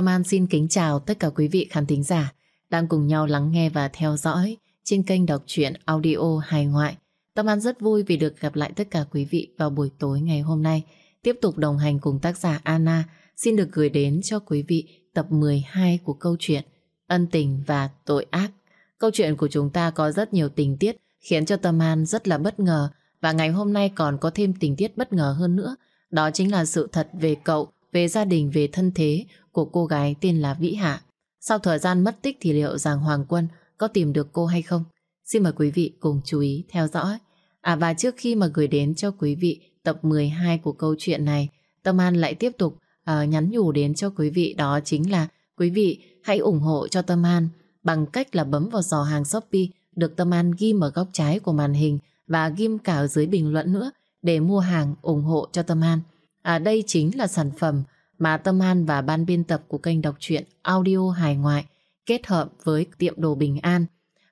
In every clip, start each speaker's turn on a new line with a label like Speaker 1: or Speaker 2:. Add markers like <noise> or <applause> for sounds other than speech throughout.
Speaker 1: Tâm An xin kính chào tất cả quý vị khán thính giả đang cùng nhau lắng nghe và theo dõi trên kênh đọc truyện audio hài ngoại. Tâm An rất vui vì được gặp lại tất cả quý vị vào buổi tối ngày hôm nay. Tiếp tục đồng hành cùng tác giả Anna xin được gửi đến cho quý vị tập 12 của câu chuyện Ân tình và tội ác. Câu chuyện của chúng ta có rất nhiều tình tiết khiến cho Tâm An rất là bất ngờ và ngày hôm nay còn có thêm tình tiết bất ngờ hơn nữa. Đó chính là sự thật về cậu, về gia đình, về thân thế của cô gái tên là Vĩ Hạ. Sau thời gian mất tích thì liệu rằng Hoàng Quân có tìm được cô hay không? Xin mời quý vị cùng chú ý theo dõi. À và trước khi mà gửi đến cho quý vị tập 12 của câu chuyện này, Tâm An lại tiếp tục uh, nhắn nhủ đến cho quý vị đó chính là quý vị hãy ủng hộ cho Tâm An bằng cách là bấm vào giò hàng Shopee được Tâm An ghim ở góc trái của màn hình và ghim cả ở dưới bình luận nữa để mua hàng ủng hộ cho Tâm An. À đây chính là sản phẩm mà Tâm An và ban biên tập của kênh đọc truyện audio hài ngoại kết hợp với tiệm đồ Bình An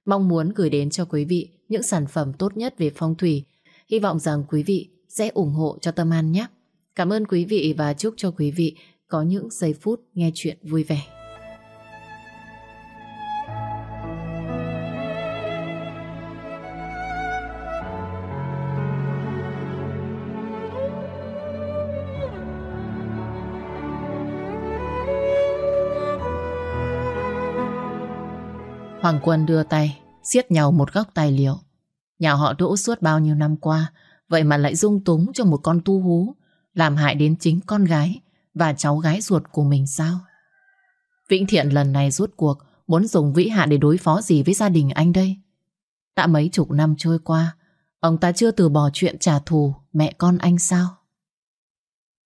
Speaker 1: mong muốn gửi đến cho quý vị những sản phẩm tốt nhất về phong thủy. Hy vọng rằng quý vị sẽ ủng hộ cho Tâm An nhé. Cảm ơn quý vị và chúc cho quý vị có những giây phút nghe chuyện vui vẻ. Hoàng Quân đưa tay, siết nhau một góc tài liệu. Nhà họ đỗ suốt bao nhiêu năm qua, vậy mà lại dung túng cho một con tu hú, làm hại đến chính con gái và cháu gái ruột của mình sao? Vĩnh Thiện lần này rút cuộc muốn dùng vĩ hạ để đối phó gì với gia đình anh đây? Đã mấy chục năm trôi qua, ông ta chưa từ bỏ chuyện trả thù mẹ con anh sao?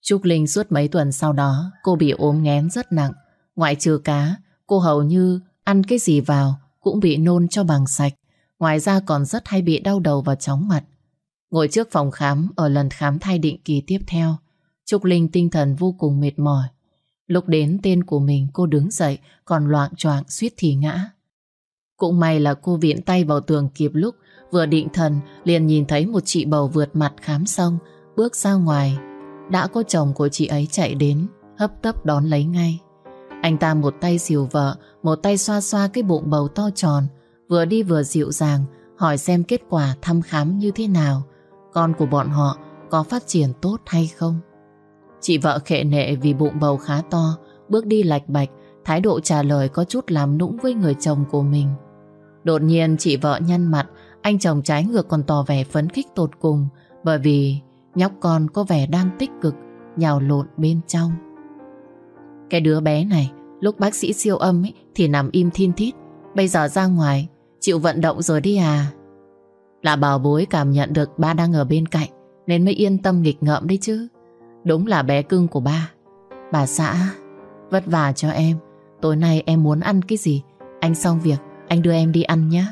Speaker 1: Trúc Linh suốt mấy tuần sau đó, cô bị ốm nghén rất nặng. Ngoại trừ cá, cô hầu như ăn cái gì vào cũng bị nôn cho bằng sạch. Ngoài ra còn rất hay bị đau đầu và chóng mặt. Ngồi trước phòng khám ở lần khám thai định kỳ tiếp theo, Trúc Linh tinh thần vô cùng mệt mỏi. Lúc đến tên của mình cô đứng dậy còn loạn choạng suýt thì ngã. Cũng may là cô viện tay vào tường kịp lúc vừa định thần liền nhìn thấy một chị bầu vượt mặt khám xong bước ra ngoài. Đã có chồng của chị ấy chạy đến hấp tấp đón lấy ngay. Anh ta một tay dìu vợ, một tay xoa xoa cái bụng bầu to tròn, vừa đi vừa dịu dàng, hỏi xem kết quả thăm khám như thế nào, con của bọn họ có phát triển tốt hay không. Chị vợ khệ nệ vì bụng bầu khá to, bước đi lạch bạch, thái độ trả lời có chút làm nũng với người chồng của mình. Đột nhiên chị vợ nhăn mặt, anh chồng trái ngược còn tỏ vẻ phấn khích tột cùng bởi vì nhóc con có vẻ đang tích cực nhào lộn bên trong. Cái đứa bé này lúc bác sĩ siêu âm ấy, thì nằm im thiên thít. Bây giờ ra ngoài chịu vận động rồi đi à. Là bảo bối cảm nhận được ba đang ở bên cạnh nên mới yên tâm nghịch ngợm đấy chứ. Đúng là bé cưng của ba. Bà xã, vất vả cho em. Tối nay em muốn ăn cái gì? Anh xong việc, anh đưa em đi ăn nhé.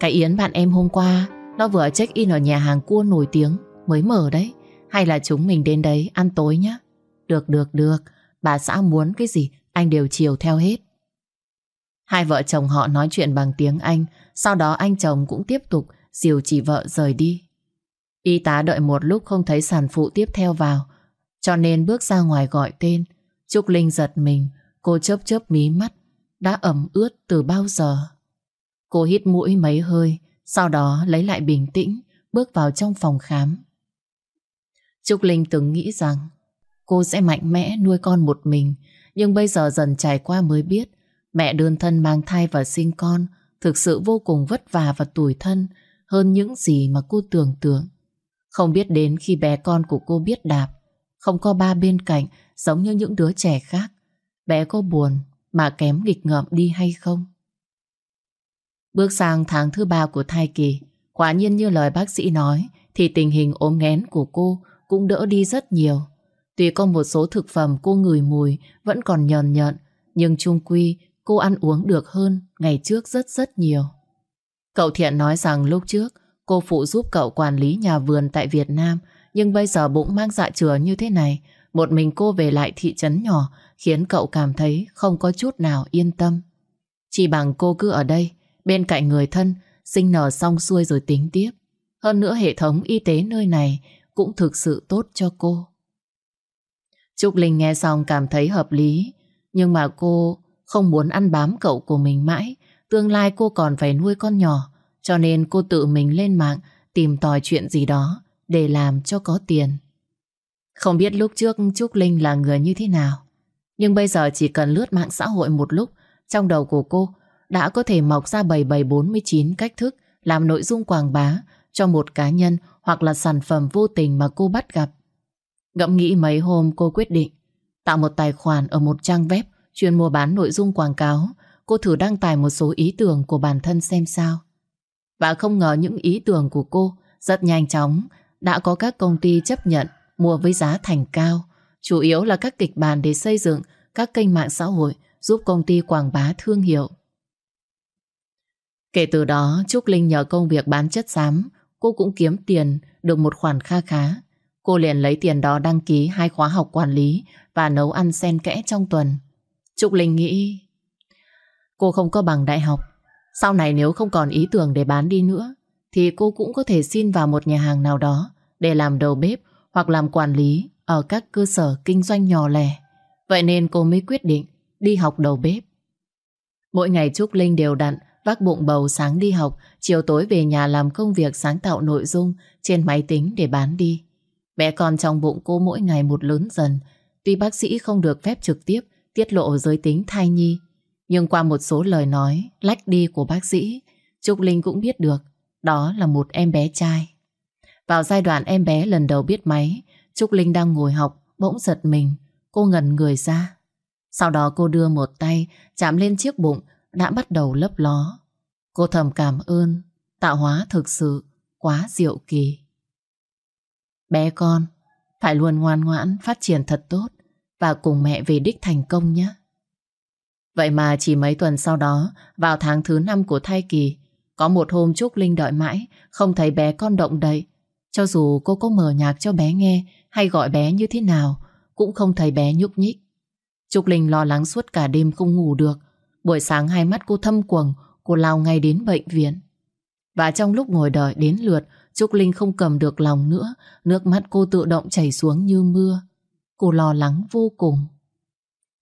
Speaker 1: Cái Yến bạn em hôm qua, nó vừa check in ở nhà hàng cua nổi tiếng, mới mở đấy. Hay là chúng mình đến đấy ăn tối nhé? Được, được, được. Bà xã muốn cái gì, anh đều chiều theo hết. Hai vợ chồng họ nói chuyện bằng tiếng Anh, sau đó anh chồng cũng tiếp tục dìu chỉ vợ rời đi. Y tá đợi một lúc không thấy sản phụ tiếp theo vào, cho nên bước ra ngoài gọi tên. Trúc Linh giật mình, cô chớp chớp mí mắt, đã ẩm ướt từ bao giờ. Cô hít mũi mấy hơi, sau đó lấy lại bình tĩnh, bước vào trong phòng khám. Trúc Linh từng nghĩ rằng cô sẽ mạnh mẽ nuôi con một mình, nhưng bây giờ dần trải qua mới biết mẹ đơn thân mang thai và sinh con thực sự vô cùng vất vả và tủi thân hơn những gì mà cô tưởng tượng. Không biết đến khi bé con của cô biết đạp, không có ba bên cạnh giống như những đứa trẻ khác, bé có buồn mà kém nghịch ngợm đi hay không? Bước sang tháng thứ ba của thai kỳ, quả nhiên như lời bác sĩ nói, thì tình hình ốm nghén của cô cũng đỡ đi rất nhiều. Tuy có một số thực phẩm cô ngửi mùi vẫn còn nhờn nhợn, nhưng chung quy cô ăn uống được hơn ngày trước rất rất nhiều. Cậu Thiện nói rằng lúc trước cô phụ giúp cậu quản lý nhà vườn tại Việt Nam, nhưng bây giờ bụng mang dạ chừa như thế này, một mình cô về lại thị trấn nhỏ khiến cậu cảm thấy không có chút nào yên tâm. Chỉ bằng cô cứ ở đây, bên cạnh người thân, sinh nở xong xuôi rồi tính tiếp. Hơn nữa hệ thống y tế nơi này cũng thực sự tốt cho cô. Trúc Linh nghe xong cảm thấy hợp lý, Nhưng mà cô không muốn ăn bám cậu của mình mãi. Tương lai cô còn phải nuôi con nhỏ. Cho nên cô tự mình lên mạng tìm tòi chuyện gì đó để làm cho có tiền. Không biết lúc trước Trúc Linh là người như thế nào. Nhưng bây giờ chỉ cần lướt mạng xã hội một lúc, trong đầu của cô đã có thể mọc ra 7749 cách thức làm nội dung quảng bá cho một cá nhân hoặc là sản phẩm vô tình mà cô bắt gặp. Ngẫm nghĩ mấy hôm cô quyết định tạo một tài khoản ở một trang web chuyên mua bán nội dung quảng cáo. Cô thử đăng tải một số ý tưởng của bản thân xem sao. Và không ngờ những ý tưởng của cô rất nhanh chóng đã có các công ty chấp nhận mua với giá thành cao. Chủ yếu là các kịch bản để xây dựng các kênh mạng xã hội giúp công ty quảng bá thương hiệu. Kể từ đó, Trúc Linh nhờ công việc bán chất xám, cô cũng kiếm tiền được một khoản kha khá. Cô liền lấy tiền đó đăng ký hai khóa học quản lý và nấu ăn xen kẽ trong tuần. Trúc Linh nghĩ cô không có bằng đại học. Sau này nếu không còn ý tưởng để bán đi nữa thì cô cũng có thể xin vào một nhà hàng nào đó để làm đầu bếp hoặc làm quản lý ở các cơ sở kinh doanh nhỏ lẻ. Vậy nên cô mới quyết định đi học đầu bếp. Mỗi ngày Trúc Linh đều đặn vác bụng bầu sáng đi học, chiều tối về nhà làm công việc sáng tạo nội dung trên máy tính để bán đi mẹ con trong bụng cô mỗi ngày một lớn dần. Tuy bác sĩ không được phép trực tiếp tiết lộ giới tính thai nhi, nhưng qua một số lời nói lách đi của bác sĩ, Trúc Linh cũng biết được đó là một em bé trai. Vào giai đoạn em bé lần đầu biết máy, Trúc Linh đang ngồi học, bỗng giật mình, cô ngẩn người ra. Sau đó cô đưa một tay chạm lên chiếc bụng đã bắt đầu lấp ló. Cô thầm cảm ơn, tạo hóa thực sự quá diệu kỳ. Bé con, phải luôn ngoan ngoãn, phát triển thật tốt và cùng mẹ về đích thành công nhé. Vậy mà chỉ mấy tuần sau đó, vào tháng thứ năm của thai kỳ, có một hôm Trúc Linh đợi mãi, không thấy bé con động đậy. Cho dù cô có mở nhạc cho bé nghe hay gọi bé như thế nào, cũng không thấy bé nhúc nhích. Trúc Linh lo lắng suốt cả đêm không ngủ được. Buổi sáng hai mắt cô thâm quầng, cô lao ngay đến bệnh viện. Và trong lúc ngồi đợi đến lượt, Trúc Linh không cầm được lòng nữa, nước mắt cô tự động chảy xuống như mưa. Cô lo lắng vô cùng.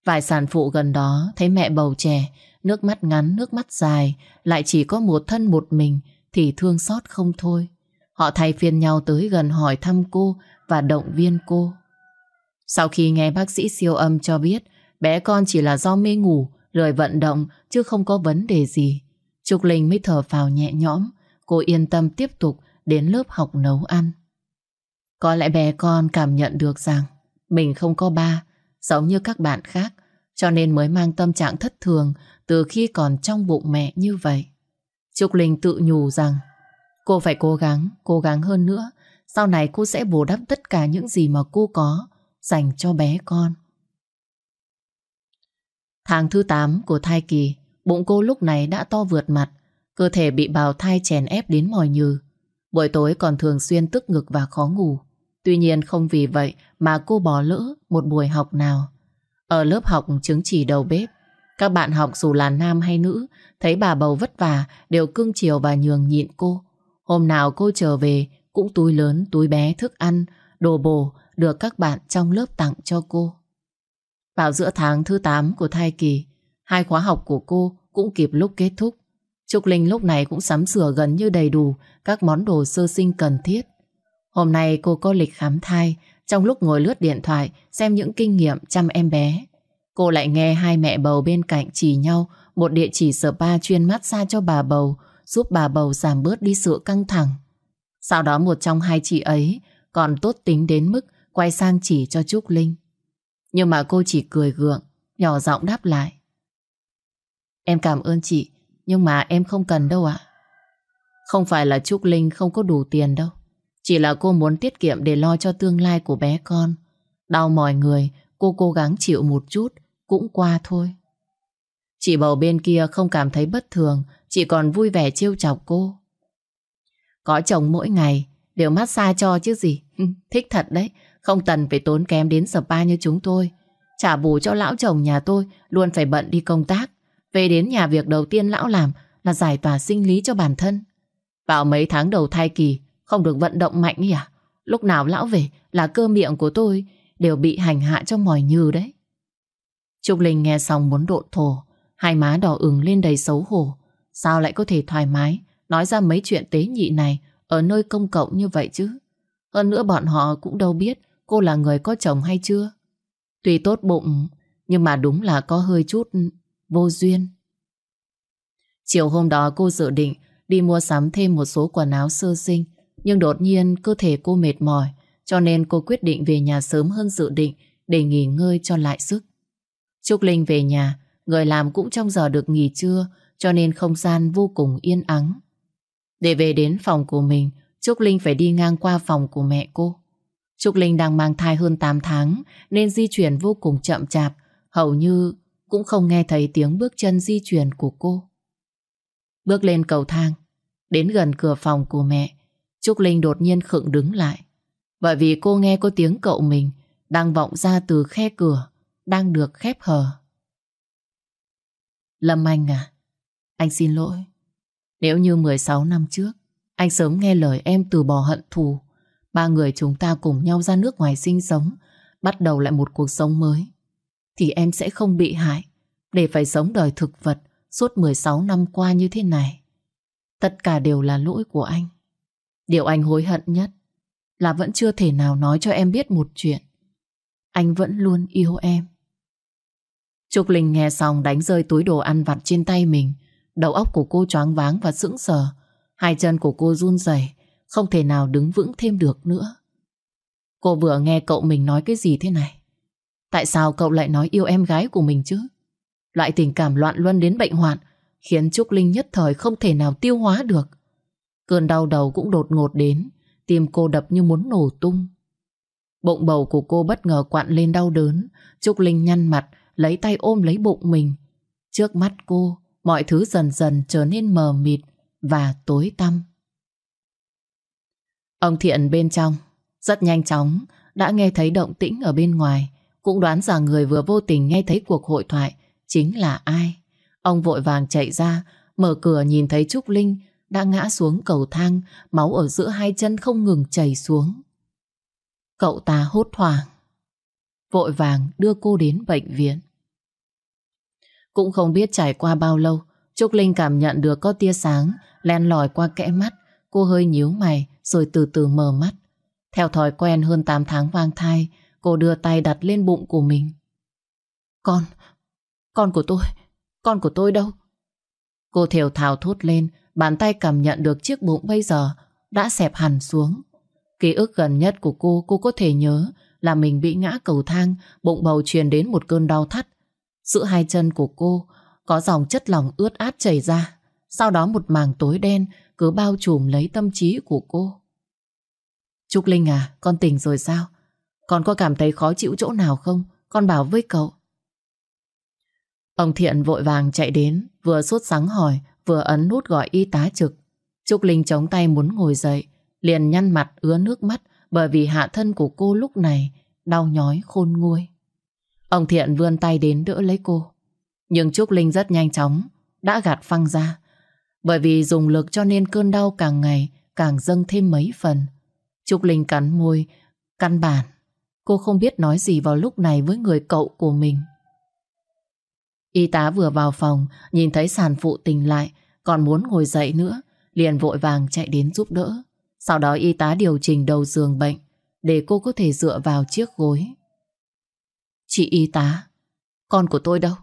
Speaker 1: Vài sản phụ gần đó thấy mẹ bầu trẻ, nước mắt ngắn, nước mắt dài, lại chỉ có một thân một mình thì thương xót không thôi. Họ thay phiên nhau tới gần hỏi thăm cô và động viên cô. Sau khi nghe bác sĩ siêu âm cho biết bé con chỉ là do mê ngủ, lười vận động chứ không có vấn đề gì. Trúc Linh mới thở phào nhẹ nhõm, cô yên tâm tiếp tục đến lớp học nấu ăn. Có lẽ bé con cảm nhận được rằng mình không có ba, giống như các bạn khác, cho nên mới mang tâm trạng thất thường từ khi còn trong bụng mẹ như vậy. Trúc Linh tự nhủ rằng cô phải cố gắng, cố gắng hơn nữa. Sau này cô sẽ bù đắp tất cả những gì mà cô có dành cho bé con. Tháng thứ 8 của thai kỳ, bụng cô lúc này đã to vượt mặt, cơ thể bị bào thai chèn ép đến mỏi nhừ. Buổi tối còn thường xuyên tức ngực và khó ngủ. Tuy nhiên không vì vậy mà cô bỏ lỡ một buổi học nào. Ở lớp học chứng chỉ đầu bếp, các bạn học dù là nam hay nữ, thấy bà bầu vất vả đều cưng chiều và nhường nhịn cô. Hôm nào cô trở về cũng túi lớn, túi bé thức ăn, đồ bổ được các bạn trong lớp tặng cho cô. Vào giữa tháng thứ 8 của thai kỳ, hai khóa học của cô cũng kịp lúc kết thúc. Trúc Linh lúc này cũng sắm sửa gần như đầy đủ các món đồ sơ sinh cần thiết. Hôm nay cô có lịch khám thai, trong lúc ngồi lướt điện thoại xem những kinh nghiệm chăm em bé. Cô lại nghe hai mẹ bầu bên cạnh chỉ nhau một địa chỉ spa chuyên massage cho bà bầu, giúp bà bầu giảm bớt đi sự căng thẳng. Sau đó một trong hai chị ấy còn tốt tính đến mức quay sang chỉ cho Trúc Linh. Nhưng mà cô chỉ cười gượng, nhỏ giọng đáp lại. Em cảm ơn chị, nhưng mà em không cần đâu ạ. Không phải là Trúc Linh không có đủ tiền đâu. Chỉ là cô muốn tiết kiệm để lo cho tương lai của bé con. Đau mỏi người, cô cố gắng chịu một chút, cũng qua thôi. Chị bầu bên kia không cảm thấy bất thường, chị còn vui vẻ trêu chọc cô. Có chồng mỗi ngày, đều massage cho chứ gì. <laughs> Thích thật đấy, không cần phải tốn kém đến spa như chúng tôi. Trả bù cho lão chồng nhà tôi luôn phải bận đi công tác. Về đến nhà việc đầu tiên lão làm là giải tỏa sinh lý cho bản thân. Vào mấy tháng đầu thai kỳ, không được vận động mạnh nhỉ à? Lúc nào lão về là cơ miệng của tôi đều bị hành hạ cho mỏi nhừ đấy. Trúc Linh nghe xong muốn độn thổ, hai má đỏ ửng lên đầy xấu hổ. Sao lại có thể thoải mái nói ra mấy chuyện tế nhị này ở nơi công cộng như vậy chứ? Hơn nữa bọn họ cũng đâu biết cô là người có chồng hay chưa. Tuy tốt bụng, nhưng mà đúng là có hơi chút vô duyên. Chiều hôm đó cô dự định đi mua sắm thêm một số quần áo sơ sinh, nhưng đột nhiên cơ thể cô mệt mỏi, cho nên cô quyết định về nhà sớm hơn dự định để nghỉ ngơi cho lại sức. Trúc Linh về nhà, người làm cũng trong giờ được nghỉ trưa, cho nên không gian vô cùng yên ắng. Để về đến phòng của mình, Trúc Linh phải đi ngang qua phòng của mẹ cô. Trúc Linh đang mang thai hơn 8 tháng nên di chuyển vô cùng chậm chạp, hầu như cũng không nghe thấy tiếng bước chân di chuyển của cô. Bước lên cầu thang, đến gần cửa phòng của mẹ, Trúc Linh đột nhiên khựng đứng lại. Bởi vì cô nghe có tiếng cậu mình đang vọng ra từ khe cửa, đang được khép hờ. Lâm Anh à, anh xin lỗi. Nếu như 16 năm trước, anh sớm nghe lời em từ bỏ hận thù, ba người chúng ta cùng nhau ra nước ngoài sinh sống, bắt đầu lại một cuộc sống mới, thì em sẽ không bị hại để phải sống đời thực vật suốt 16 năm qua như thế này. Tất cả đều là lỗi của anh. Điều anh hối hận nhất là vẫn chưa thể nào nói cho em biết một chuyện. Anh vẫn luôn yêu em. Trúc Linh nghe xong đánh rơi túi đồ ăn vặt trên tay mình. Đầu óc của cô choáng váng và sững sờ. Hai chân của cô run rẩy, không thể nào đứng vững thêm được nữa. Cô vừa nghe cậu mình nói cái gì thế này? Tại sao cậu lại nói yêu em gái của mình chứ? Loại tình cảm loạn luân đến bệnh hoạn khiến Trúc Linh nhất thời không thể nào tiêu hóa được. Cơn đau đầu cũng đột ngột đến, tim cô đập như muốn nổ tung. Bụng bầu của cô bất ngờ quặn lên đau đớn, Trúc Linh nhăn mặt, lấy tay ôm lấy bụng mình. Trước mắt cô, mọi thứ dần dần trở nên mờ mịt và tối tăm. Ông Thiện bên trong, rất nhanh chóng, đã nghe thấy động tĩnh ở bên ngoài, cũng đoán rằng người vừa vô tình nghe thấy cuộc hội thoại chính là ai. Ông vội vàng chạy ra, mở cửa nhìn thấy Trúc Linh đã ngã xuống cầu thang, máu ở giữa hai chân không ngừng chảy xuống. Cậu ta hốt hoảng, vội vàng đưa cô đến bệnh viện. Cũng không biết trải qua bao lâu, Trúc Linh cảm nhận được có tia sáng len lỏi qua kẽ mắt. Cô hơi nhíu mày rồi từ từ mở mắt. Theo thói quen hơn 8 tháng mang thai, cô đưa tay đặt lên bụng của mình. Con, con của tôi, con của tôi đâu? Cô thều thào thốt lên, bàn tay cảm nhận được chiếc bụng bây giờ đã xẹp hẳn xuống. Ký ức gần nhất của cô, cô có thể nhớ là mình bị ngã cầu thang, bụng bầu truyền đến một cơn đau thắt. Giữa hai chân của cô có dòng chất lỏng ướt át chảy ra. Sau đó một màng tối đen cứ bao trùm lấy tâm trí của cô. Trúc Linh à, con tỉnh rồi sao? Con có cảm thấy khó chịu chỗ nào không? Con bảo với cậu. Ông Thiện vội vàng chạy đến, vừa sốt sắng hỏi, vừa ấn nút gọi y tá trực. Trúc Linh chống tay muốn ngồi dậy, liền nhăn mặt ứa nước mắt bởi vì hạ thân của cô lúc này đau nhói khôn nguôi. Ông Thiện vươn tay đến đỡ lấy cô. Nhưng Trúc Linh rất nhanh chóng đã gạt phăng ra. Bởi vì dùng lực cho nên cơn đau càng ngày càng dâng thêm mấy phần. Trúc Linh cắn môi, căn bản. Cô không biết nói gì vào lúc này với người cậu của mình. Y tá vừa vào phòng, nhìn thấy sản phụ tỉnh lại, còn muốn ngồi dậy nữa, liền vội vàng chạy đến giúp đỡ. Sau đó y tá điều chỉnh đầu giường bệnh, để cô có thể dựa vào chiếc gối. Chị y tá, con của tôi đâu?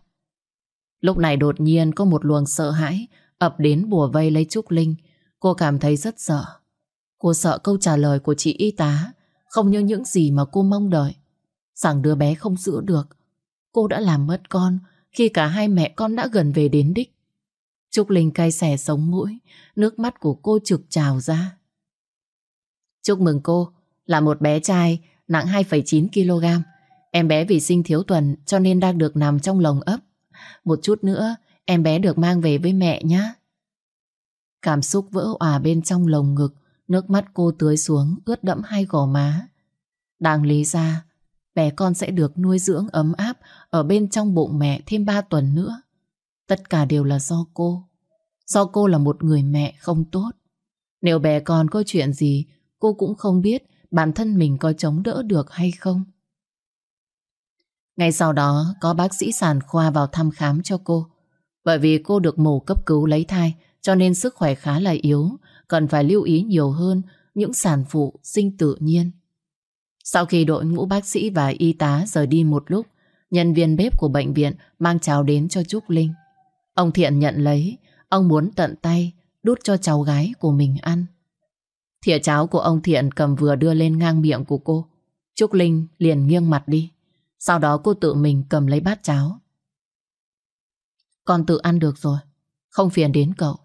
Speaker 1: Lúc này đột nhiên có một luồng sợ hãi ập đến bùa vây lấy Trúc Linh. Cô cảm thấy rất sợ. Cô sợ câu trả lời của chị y tá không như những gì mà cô mong đợi. Rằng đứa bé không giữ được. Cô đã làm mất con khi cả hai mẹ con đã gần về đến đích. Trúc Linh cay xẻ sống mũi, nước mắt của cô trực trào ra. Chúc mừng cô, là một bé trai nặng 2,9kg. Em bé vì sinh thiếu tuần cho nên đang được nằm trong lồng ấp. Một chút nữa, em bé được mang về với mẹ nhé. Cảm xúc vỡ òa bên trong lồng ngực, nước mắt cô tưới xuống, ướt đẫm hai gò má. Đáng lý ra, bé con sẽ được nuôi dưỡng ấm áp ở bên trong bụng mẹ thêm 3 tuần nữa. Tất cả đều là do cô. Do cô là một người mẹ không tốt. Nếu bé con có chuyện gì, cô cũng không biết bản thân mình có chống đỡ được hay không. Ngay sau đó có bác sĩ sản khoa vào thăm khám cho cô. Bởi vì cô được mổ cấp cứu lấy thai cho nên sức khỏe khá là yếu, cần phải lưu ý nhiều hơn những sản phụ sinh tự nhiên. Sau khi đội ngũ bác sĩ và y tá rời đi một lúc, nhân viên bếp của bệnh viện mang cháo đến cho Trúc Linh. Ông Thiện nhận lấy, ông muốn tận tay đút cho cháu gái của mình ăn. Thìa cháo của ông Thiện cầm vừa đưa lên ngang miệng của cô. Trúc Linh liền nghiêng mặt đi. Sau đó cô tự mình cầm lấy bát cháo. Con tự ăn được rồi, không phiền đến cậu.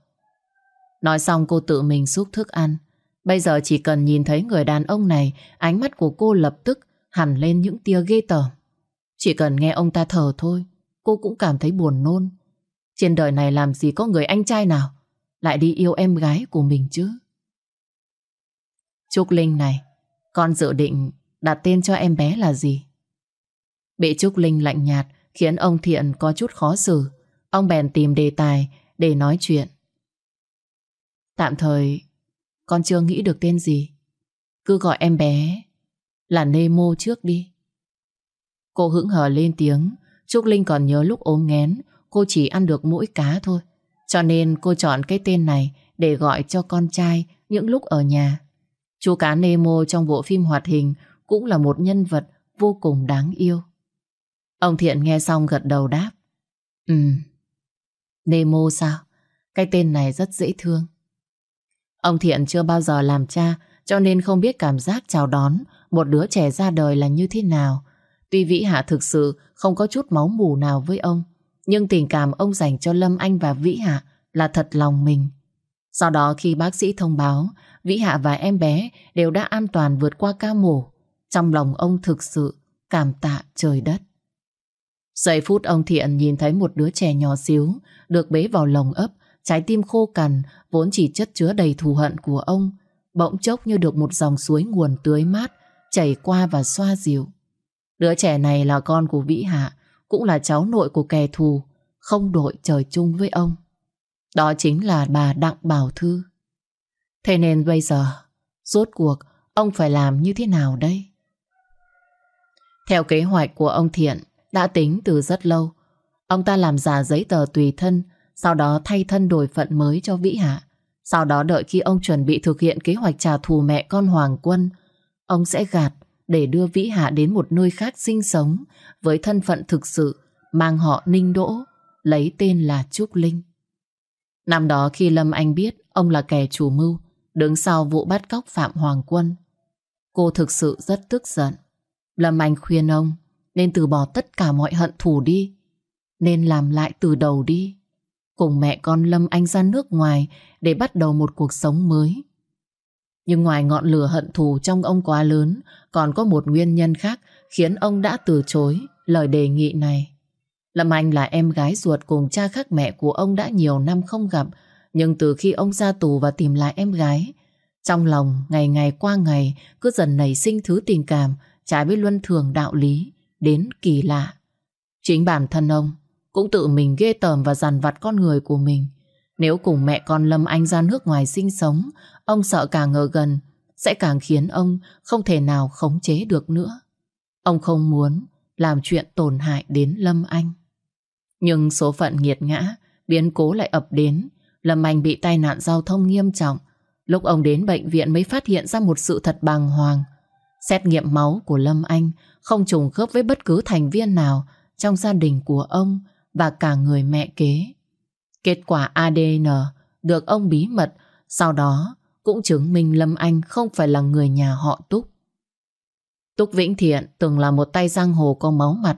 Speaker 1: Nói xong cô tự mình xúc thức ăn. Bây giờ chỉ cần nhìn thấy người đàn ông này, ánh mắt của cô lập tức hẳn lên những tia ghê tởm. Chỉ cần nghe ông ta thở thôi, cô cũng cảm thấy buồn nôn. Trên đời này làm gì có người anh trai nào lại đi yêu em gái của mình chứ? Trúc Linh này, con dự định đặt tên cho em bé là gì? Bị Trúc Linh lạnh nhạt khiến ông Thiện có chút khó xử. Ông bèn tìm đề tài để nói chuyện. Tạm thời con chưa nghĩ được tên gì. Cứ gọi em bé là Nemo trước đi. Cô hững hờ lên tiếng. Trúc Linh còn nhớ lúc ốm nghén cô chỉ ăn được mỗi cá thôi. Cho nên cô chọn cái tên này để gọi cho con trai những lúc ở nhà. Chú cá Nemo trong bộ phim hoạt hình cũng là một nhân vật vô cùng đáng yêu. Ông Thiện nghe xong gật đầu đáp. Ừ, Nemo sao? Cái tên này rất dễ thương. Ông Thiện chưa bao giờ làm cha cho nên không biết cảm giác chào đón một đứa trẻ ra đời là như thế nào. Tuy Vĩ Hạ thực sự không có chút máu mù nào với ông, nhưng tình cảm ông dành cho Lâm Anh và Vĩ Hạ là thật lòng mình. Sau đó khi bác sĩ thông báo Vĩ Hạ và em bé đều đã an toàn vượt qua ca mổ, trong lòng ông thực sự cảm tạ trời đất. Giây phút ông Thiện nhìn thấy một đứa trẻ nhỏ xíu được bế vào lồng ấp, trái tim khô cằn vốn chỉ chất chứa đầy thù hận của ông, bỗng chốc như được một dòng suối nguồn tưới mát chảy qua và xoa dịu. Đứa trẻ này là con của Vĩ Hạ, cũng là cháu nội của kẻ thù, không đội trời chung với ông. Đó chính là bà Đặng Bảo Thư. Thế nên bây giờ, rốt cuộc, ông phải làm như thế nào đây? Theo kế hoạch của ông Thiện, đã tính từ rất lâu. Ông ta làm giả giấy tờ tùy thân, sau đó thay thân đổi phận mới cho Vĩ Hạ. Sau đó đợi khi ông chuẩn bị thực hiện kế hoạch trả thù mẹ con Hoàng Quân, ông sẽ gạt để đưa Vĩ Hạ đến một nơi khác sinh sống với thân phận thực sự mang họ Ninh Đỗ, lấy tên là Trúc Linh. Năm đó khi Lâm Anh biết ông là kẻ chủ mưu, đứng sau vụ bắt cóc Phạm Hoàng Quân, cô thực sự rất tức giận. Lâm Anh khuyên ông nên từ bỏ tất cả mọi hận thù đi, nên làm lại từ đầu đi. Cùng mẹ con Lâm Anh ra nước ngoài để bắt đầu một cuộc sống mới. Nhưng ngoài ngọn lửa hận thù trong ông quá lớn, còn có một nguyên nhân khác khiến ông đã từ chối lời đề nghị này. Lâm Anh là em gái ruột cùng cha khác mẹ của ông đã nhiều năm không gặp, nhưng từ khi ông ra tù và tìm lại em gái, trong lòng ngày ngày qua ngày cứ dần nảy sinh thứ tình cảm trái với luân thường đạo lý đến kỳ lạ. Chính bản thân ông cũng tự mình ghê tởm và dằn vặt con người của mình. Nếu cùng mẹ con Lâm Anh ra nước ngoài sinh sống, ông sợ càng ở gần sẽ càng khiến ông không thể nào khống chế được nữa. Ông không muốn làm chuyện tổn hại đến Lâm Anh. Nhưng số phận nghiệt ngã, biến cố lại ập đến. Lâm Anh bị tai nạn giao thông nghiêm trọng. Lúc ông đến bệnh viện mới phát hiện ra một sự thật bàng hoàng. Xét nghiệm máu của Lâm Anh không trùng khớp với bất cứ thành viên nào trong gia đình của ông và cả người mẹ kế. Kết quả ADN được ông bí mật, sau đó cũng chứng minh Lâm Anh không phải là người nhà họ Túc. Túc Vĩnh Thiện từng là một tay giang hồ có máu mặt,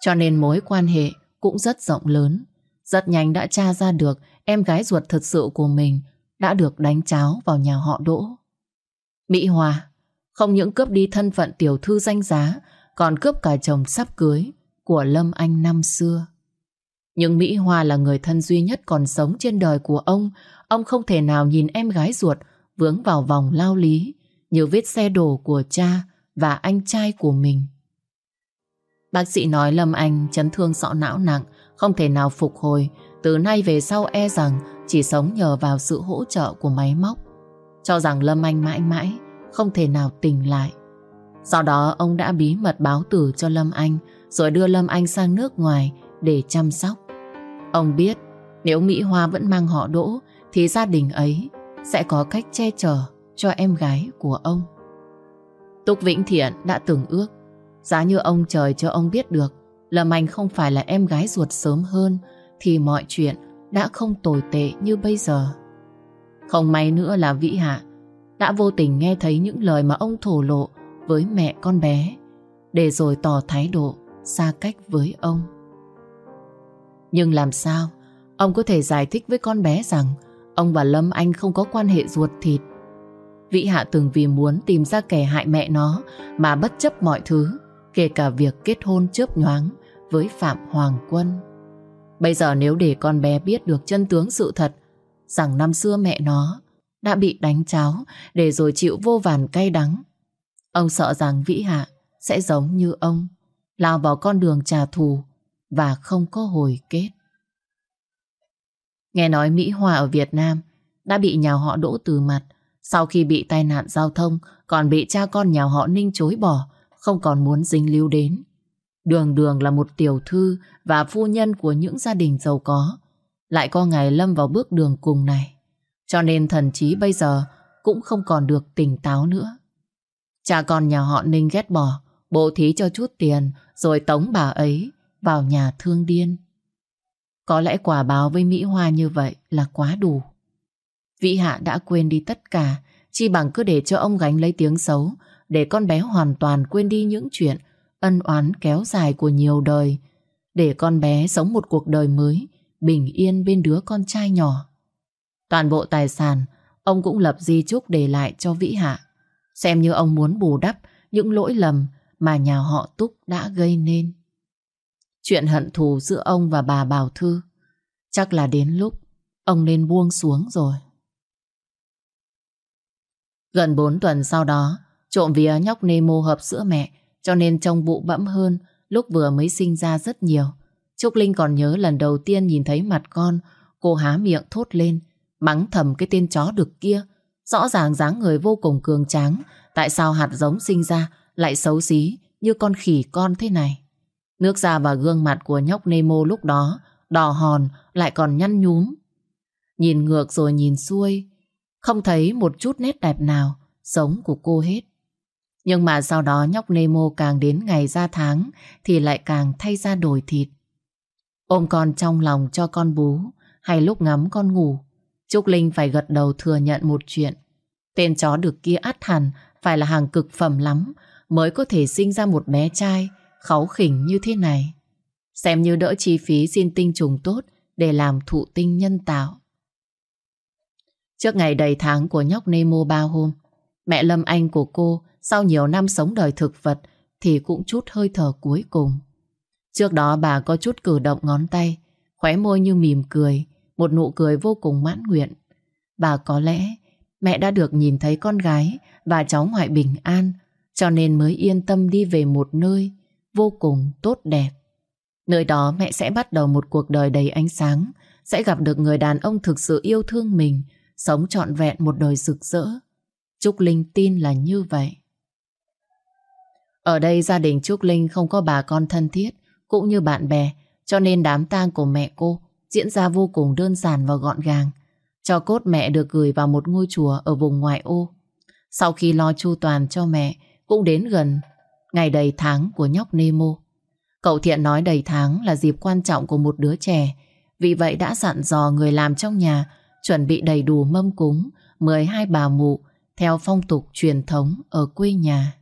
Speaker 1: cho nên mối quan hệ cũng rất rộng lớn. Rất nhanh đã tra ra được em gái ruột thật sự của mình đã được đánh cháo vào nhà họ Đỗ. Mỹ Hòa, không những cướp đi thân phận tiểu thư danh giá, còn cướp cả chồng sắp cưới của Lâm Anh năm xưa. Nhưng Mỹ Hoa là người thân duy nhất còn sống trên đời của ông. Ông không thể nào nhìn em gái ruột vướng vào vòng lao lý như vết xe đổ của cha và anh trai của mình. Bác sĩ nói Lâm Anh chấn thương sọ não nặng, không thể nào phục hồi. Từ nay về sau e rằng chỉ sống nhờ vào sự hỗ trợ của máy móc. Cho rằng Lâm Anh mãi mãi không thể nào tỉnh lại. Sau đó ông đã bí mật báo tử cho Lâm Anh rồi đưa Lâm Anh sang nước ngoài để chăm sóc. Ông biết, nếu Mỹ Hoa vẫn mang họ Đỗ, thì gia đình ấy sẽ có cách che chở cho em gái của ông. Túc Vĩnh Thiện đã từng ước, giá như ông trời cho ông biết được Lâm Anh không phải là em gái ruột sớm hơn, thì mọi chuyện đã không tồi tệ như bây giờ. Không may nữa là Vĩ Hạ đã vô tình nghe thấy những lời mà ông thổ lộ với mẹ con bé, để rồi tỏ thái độ xa cách với ông. Nhưng làm sao ông có thể giải thích với con bé rằng ông và Lâm Anh không có quan hệ ruột thịt. Vĩ Hạ từng vì muốn tìm ra kẻ hại mẹ nó mà bất chấp mọi thứ, kể cả việc kết hôn chớp nhoáng với Phạm Hoàng Quân. Bây giờ nếu để con bé biết được chân tướng sự thật rằng năm xưa mẹ nó đã bị đánh cháo để rồi chịu vô vàn cay đắng. Ông sợ rằng Vĩ Hạ sẽ giống như ông, lao vào con đường trả thù và không có hồi kết. Nghe nói Mỹ Hòa ở Việt Nam đã bị nhà họ đỗ từ mặt sau khi bị tai nạn giao thông còn bị cha con nhà họ Ninh chối bỏ không còn muốn dính lưu đến. Đường đường là một tiểu thư và phu nhân của những gia đình giàu có lại có ngày lâm vào bước đường cùng này. Cho nên thần trí bây giờ cũng không còn được tỉnh táo nữa. Cha con nhà họ Ninh ghét bỏ, bộ thí cho chút tiền rồi tống bà ấy vào nhà thương điên. Có lẽ quả báo với Mỹ Hoa như vậy là quá đủ. Vĩ Hạ đã quên đi tất cả, chi bằng cứ để cho ông gánh lấy tiếng xấu, để con bé hoàn toàn quên đi những chuyện ân oán kéo dài của nhiều đời, để con bé sống một cuộc đời mới, bình yên bên đứa con trai nhỏ. Toàn bộ tài sản, ông cũng lập di chúc để lại cho Vĩ Hạ, xem như ông muốn bù đắp những lỗi lầm mà nhà họ Túc đã gây nên. Chuyện hận thù giữa ông và bà Bảo Thư chắc là đến lúc ông nên buông xuống rồi. Gần 4 tuần sau đó, trộm vía nhóc Nemo hợp sữa mẹ cho nên trông bụ bẫm hơn lúc vừa mới sinh ra rất nhiều. Trúc Linh còn nhớ lần đầu tiên nhìn thấy mặt con, cô há miệng thốt lên, mắng thầm cái tên chó đực kia. Rõ ràng dáng người vô cùng cường tráng, tại sao hạt giống sinh ra lại xấu xí như con khỉ con thế này. Nước da và gương mặt của nhóc Nemo lúc đó đỏ hòn lại còn nhăn nhúm. Nhìn ngược rồi nhìn xuôi, không thấy một chút nét đẹp nào giống của cô hết. Nhưng mà sau đó nhóc Nemo càng đến ngày ra tháng thì lại càng thay ra đổi thịt. Ôm con trong lòng cho con bú hay lúc ngắm con ngủ, Trúc Linh phải gật đầu thừa nhận một chuyện. Tên chó được kia át hẳn phải là hàng cực phẩm lắm mới có thể sinh ra một bé trai kháu khỉnh như thế này. Xem như đỡ chi phí xin tinh trùng tốt để làm thụ tinh nhân tạo. Trước ngày đầy tháng của nhóc Nemo ba hôm, mẹ Lâm Anh của cô sau nhiều năm sống đời thực vật thì cũng chút hơi thở cuối cùng. Trước đó bà có chút cử động ngón tay, khóe môi như mỉm cười, một nụ cười vô cùng mãn nguyện. Bà có lẽ mẹ đã được nhìn thấy con gái và cháu ngoại bình an, cho nên mới yên tâm đi về một nơi vô cùng tốt đẹp. Nơi đó mẹ sẽ bắt đầu một cuộc đời đầy ánh sáng, sẽ gặp được người đàn ông thực sự yêu thương mình, sống trọn vẹn một đời rực rỡ. Trúc Linh tin là như vậy. Ở đây gia đình Trúc Linh không có bà con thân thiết, cũng như bạn bè, cho nên đám tang của mẹ cô diễn ra vô cùng đơn giản và gọn gàng. Cho cốt mẹ được gửi vào một ngôi chùa ở vùng ngoại ô. Sau khi lo chu toàn cho mẹ, cũng đến gần ngày đầy tháng của nhóc Nemo. Cậu Thiện nói đầy tháng là dịp quan trọng của một đứa trẻ, vì vậy đã dặn dò người làm trong nhà chuẩn bị đầy đủ mâm cúng, 12 bà mụ theo phong tục truyền thống ở quê nhà.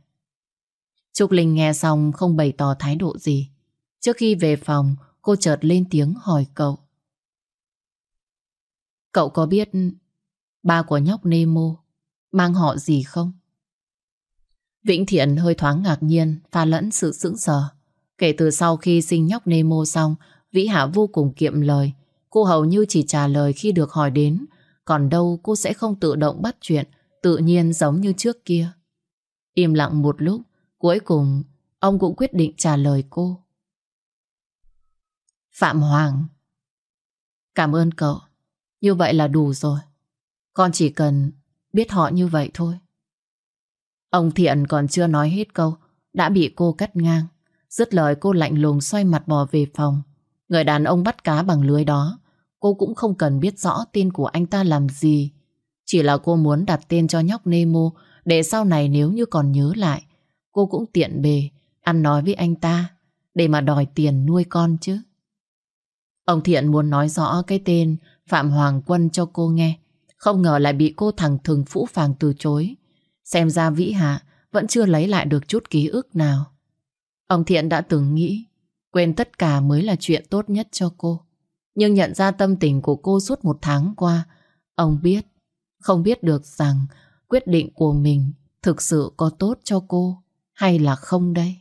Speaker 1: Trúc Linh nghe xong không bày tỏ thái độ gì. Trước khi về phòng, cô chợt lên tiếng hỏi cậu. Cậu có biết ba của nhóc Nemo mang họ gì không? Vĩnh Thiện hơi thoáng ngạc nhiên, pha lẫn sự sững sờ. Kể từ sau khi sinh nhóc Nemo xong, Vĩ Hạ vô cùng kiệm lời. Cô hầu như chỉ trả lời khi được hỏi đến, còn đâu cô sẽ không tự động bắt chuyện, tự nhiên giống như trước kia. Im lặng một lúc, cuối cùng ông cũng quyết định trả lời cô. Phạm Hoàng Cảm ơn cậu, như vậy là đủ rồi. Con chỉ cần biết họ như vậy thôi. Ông Thiện còn chưa nói hết câu, đã bị cô cắt ngang. Dứt lời cô lạnh lùng xoay mặt bò về phòng. Người đàn ông bắt cá bằng lưới đó, cô cũng không cần biết rõ tên của anh ta làm gì. Chỉ là cô muốn đặt tên cho nhóc Nemo để sau này nếu như còn nhớ lại, cô cũng tiện bề ăn nói với anh ta để mà đòi tiền nuôi con chứ. Ông Thiện muốn nói rõ cái tên Phạm Hoàng Quân cho cô nghe. Không ngờ lại bị cô thằng thừng phũ phàng từ chối. Xem ra Vĩ Hạ vẫn chưa lấy lại được chút ký ức nào. Ông Thiện đã từng nghĩ quên tất cả mới là chuyện tốt nhất cho cô. Nhưng nhận ra tâm tình của cô suốt một tháng qua, ông biết, không biết được rằng quyết định của mình thực sự có tốt cho cô hay là không đây.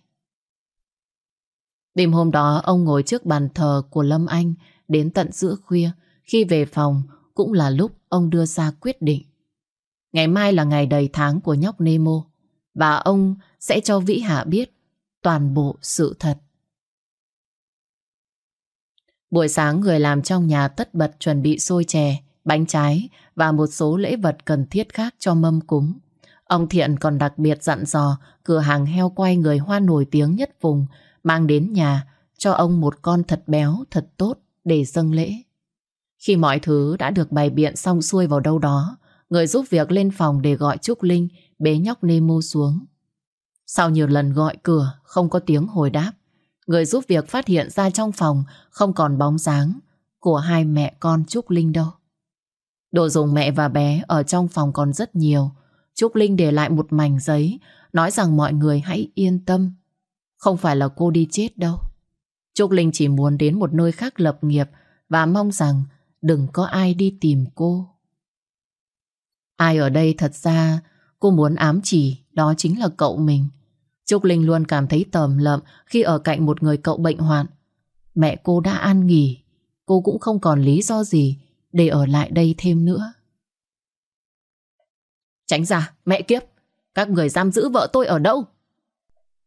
Speaker 1: Đêm hôm đó ông ngồi trước bàn thờ của Lâm Anh đến tận giữa khuya. Khi về phòng cũng là lúc ông đưa ra quyết định. Ngày mai là ngày đầy tháng của nhóc Nemo và ông sẽ cho Vĩ Hạ biết toàn bộ sự thật. Buổi sáng người làm trong nhà tất bật chuẩn bị xôi chè, bánh trái và một số lễ vật cần thiết khác cho mâm cúng. Ông Thiện còn đặc biệt dặn dò cửa hàng heo quay người hoa nổi tiếng nhất vùng mang đến nhà cho ông một con thật béo, thật tốt để dâng lễ. Khi mọi thứ đã được bày biện xong xuôi vào đâu đó, người giúp việc lên phòng để gọi Trúc Linh bế nhóc Nemo xuống. Sau nhiều lần gọi cửa, không có tiếng hồi đáp, người giúp việc phát hiện ra trong phòng không còn bóng dáng của hai mẹ con Trúc Linh đâu. Đồ dùng mẹ và bé ở trong phòng còn rất nhiều. Trúc Linh để lại một mảnh giấy nói rằng mọi người hãy yên tâm không phải là cô đi chết đâu. Trúc Linh chỉ muốn đến một nơi khác lập nghiệp và mong rằng đừng có ai đi tìm cô. Ai ở đây thật ra cô muốn ám chỉ đó chính là cậu mình. Trúc Linh luôn cảm thấy tầm lợm khi ở cạnh một người cậu bệnh hoạn. Mẹ cô đã an nghỉ, cô cũng không còn lý do gì để ở lại đây thêm nữa. Tránh ra, mẹ kiếp, các người giam giữ vợ tôi ở đâu?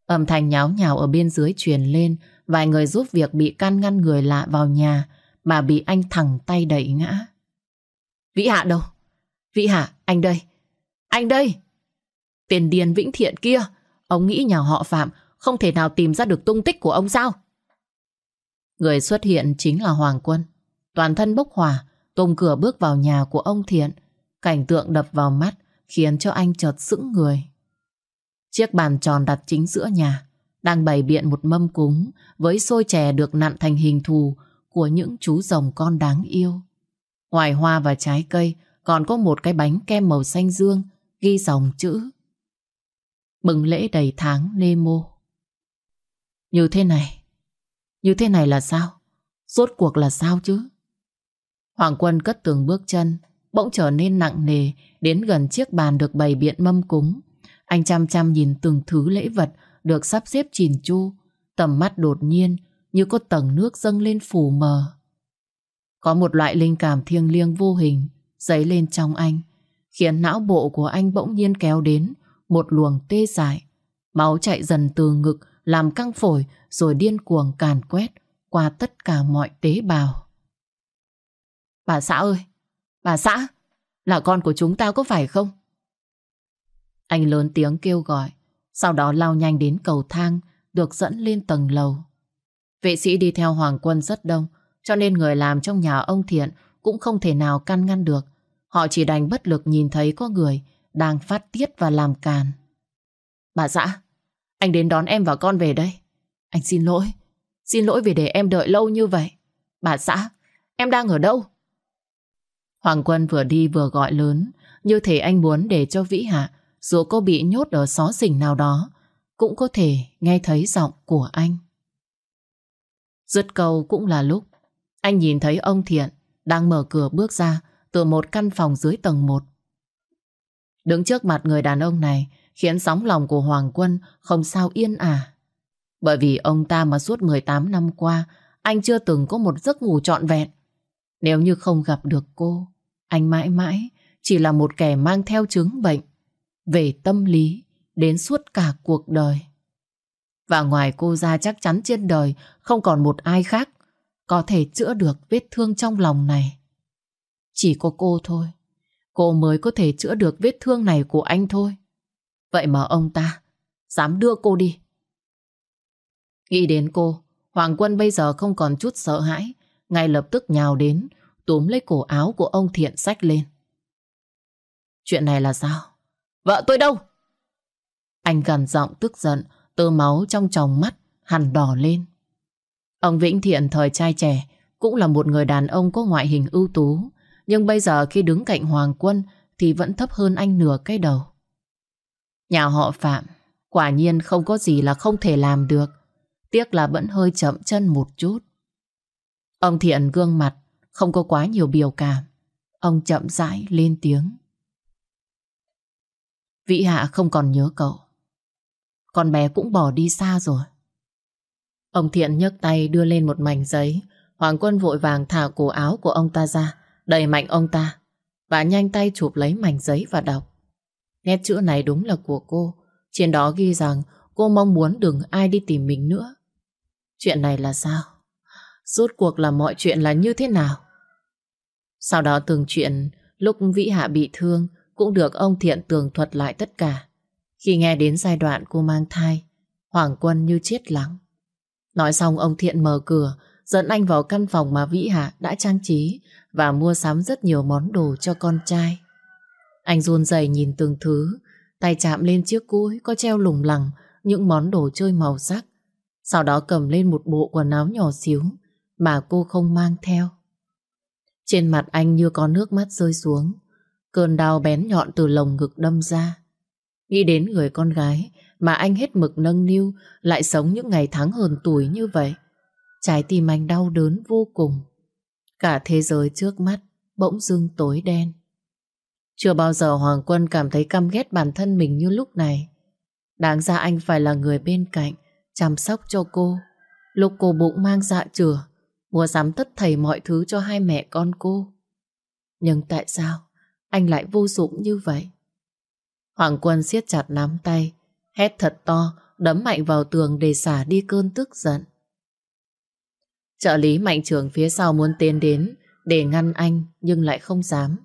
Speaker 1: Âm thanh nháo nhào ở bên dưới truyền lên, vài người giúp việc bị can ngăn người lạ vào nhà mà bị anh thẳng tay đẩy ngã. Vĩ Hạ đâu? Vĩ Hạ, anh đây. Anh đây! Tiền điền vĩnh thiện kia, ông nghĩ nhà họ Phạm không thể nào tìm ra được tung tích của ông sao? Người xuất hiện chính là Hoàng Quân. Toàn thân bốc hỏa, tung cửa bước vào nhà của ông Thiện. Cảnh tượng đập vào mắt khiến cho anh chợt sững người. Chiếc bàn tròn đặt chính giữa nhà đang bày biện một mâm cúng với xôi chè được nặn thành hình thù của những chú rồng con đáng yêu. Ngoài hoa và trái cây còn có một cái bánh kem màu xanh dương ghi dòng chữ Bừng lễ đầy tháng Nemo. Như thế này, như thế này là sao? Rốt cuộc là sao chứ? Hoàng Quân cất từng bước chân, bỗng trở nên nặng nề đến gần chiếc bàn được bày biện mâm cúng. Anh chăm chăm nhìn từng thứ lễ vật được sắp xếp chỉn chu. Tầm mắt đột nhiên như có tầng nước dâng lên phủ mờ. Có một loại linh cảm thiêng liêng vô hình dấy lên trong anh, khiến não bộ của anh bỗng nhiên kéo đến một luồng tê dại. Máu chạy dần từ ngực làm căng phổi rồi điên cuồng càn quét qua tất cả mọi tế bào. Bà xã ơi! Bà xã! Là con của chúng ta có phải không? Anh lớn tiếng kêu gọi, sau đó lao nhanh đến cầu thang, được dẫn lên tầng lầu. Vệ sĩ đi theo Hoàng Quân rất đông, cho nên người làm trong nhà ông Thiện cũng không thể nào căn ngăn được. Họ chỉ đành bất lực nhìn thấy có người đang phát tiết và làm càn. Bà xã, anh đến đón em và con về đây. Anh xin lỗi, xin lỗi vì để em đợi lâu như vậy. Bà xã, em đang ở đâu? Hoàng Quân vừa đi vừa gọi lớn, như thể anh muốn để cho Vĩ Hạ dù cô bị nhốt ở xó xỉnh nào đó, cũng có thể nghe thấy giọng của anh. Dứt câu cũng là lúc anh nhìn thấy ông Thiện đang mở cửa bước ra từ một căn phòng dưới tầng 1. Đứng trước mặt người đàn ông này khiến sóng lòng của Hoàng Quân không sao yên ả. Bởi vì ông ta mà suốt 18 năm qua anh chưa từng có một giấc ngủ trọn vẹn. Nếu như không gặp được cô, anh mãi mãi chỉ là một kẻ mang theo chứng bệnh về tâm lý đến suốt cả cuộc đời. Và ngoài cô ra chắc chắn trên đời không còn một ai khác có thể chữa được vết thương trong lòng này. Chỉ có cô thôi. Cô mới có thể chữa được vết thương này của anh thôi. Vậy mà ông ta dám đưa cô đi. Nghĩ đến cô, Hoàng Quân bây giờ không còn chút sợ hãi, ngay lập tức nhào đến, túm lấy cổ áo của ông Thiện sách lên. Chuyện này là sao? Vợ tôi đâu? Anh gần giọng tức giận, tơ máu trong tròng mắt hằn đỏ lên. Ông Vĩnh Thiện thời trai trẻ cũng là một người đàn ông có ngoại hình ưu tú, nhưng bây giờ khi đứng cạnh Hoàng Quân thì vẫn thấp hơn anh nửa cái đầu. Nhà họ Phạm quả nhiên không có gì là không thể làm được, tiếc là vẫn hơi chậm chân một chút. Ông Thiện gương mặt không có quá nhiều biểu cảm, ông chậm rãi lên tiếng. Vĩ Hạ không còn nhớ cậu. Con bé cũng bỏ đi xa rồi. Ông Thiện nhấc tay đưa lên một mảnh giấy. Hoàng Quân vội vàng thả cổ áo của ông ta ra, đẩy mạnh ông ta và nhanh tay chụp lấy mảnh giấy và đọc. Nét chữ này đúng là của cô. Trên đó ghi rằng cô mong muốn đừng ai đi tìm mình nữa. Chuyện này là sao? Rốt cuộc là mọi chuyện là như thế nào? Sau đó từng chuyện lúc Vĩ Hạ bị thương cũng được ông Thiện tường thuật lại tất cả. Khi nghe đến giai đoạn cô mang thai, Hoàng Quân như chết lắng. Nói xong ông Thiện mở cửa, dẫn anh vào căn phòng mà Vĩ Hạ đã trang trí và mua sắm rất nhiều món đồ cho con trai. Anh run rẩy nhìn từng thứ, tay chạm lên chiếc cối có treo lủng lẳng những món đồ chơi màu sắc. Sau đó cầm lên một bộ quần áo nhỏ xíu mà cô không mang theo. Trên mặt anh như có nước mắt rơi xuống. Cơn đau bén nhọn từ lồng ngực đâm ra. Nghĩ đến người con gái mà anh hết mực nâng niu lại sống những ngày tháng hờn tuổi như vậy. Trái tim anh đau đớn vô cùng. Cả thế giới trước mắt bỗng dưng tối đen. Chưa bao giờ Hoàng Quân cảm thấy căm ghét bản thân mình như lúc này. Đáng ra anh phải là người bên cạnh, chăm sóc cho cô. Lúc cô bụng mang dạ chửa, mua sắm tất thầy mọi thứ cho hai mẹ con cô. Nhưng tại sao anh lại vô dụng như vậy? Hoàng Quân siết chặt nắm tay, hét thật to, đấm mạnh vào tường để xả đi cơn tức giận. Trợ lý mạnh trường phía sau muốn tiến đến để ngăn anh nhưng lại không dám.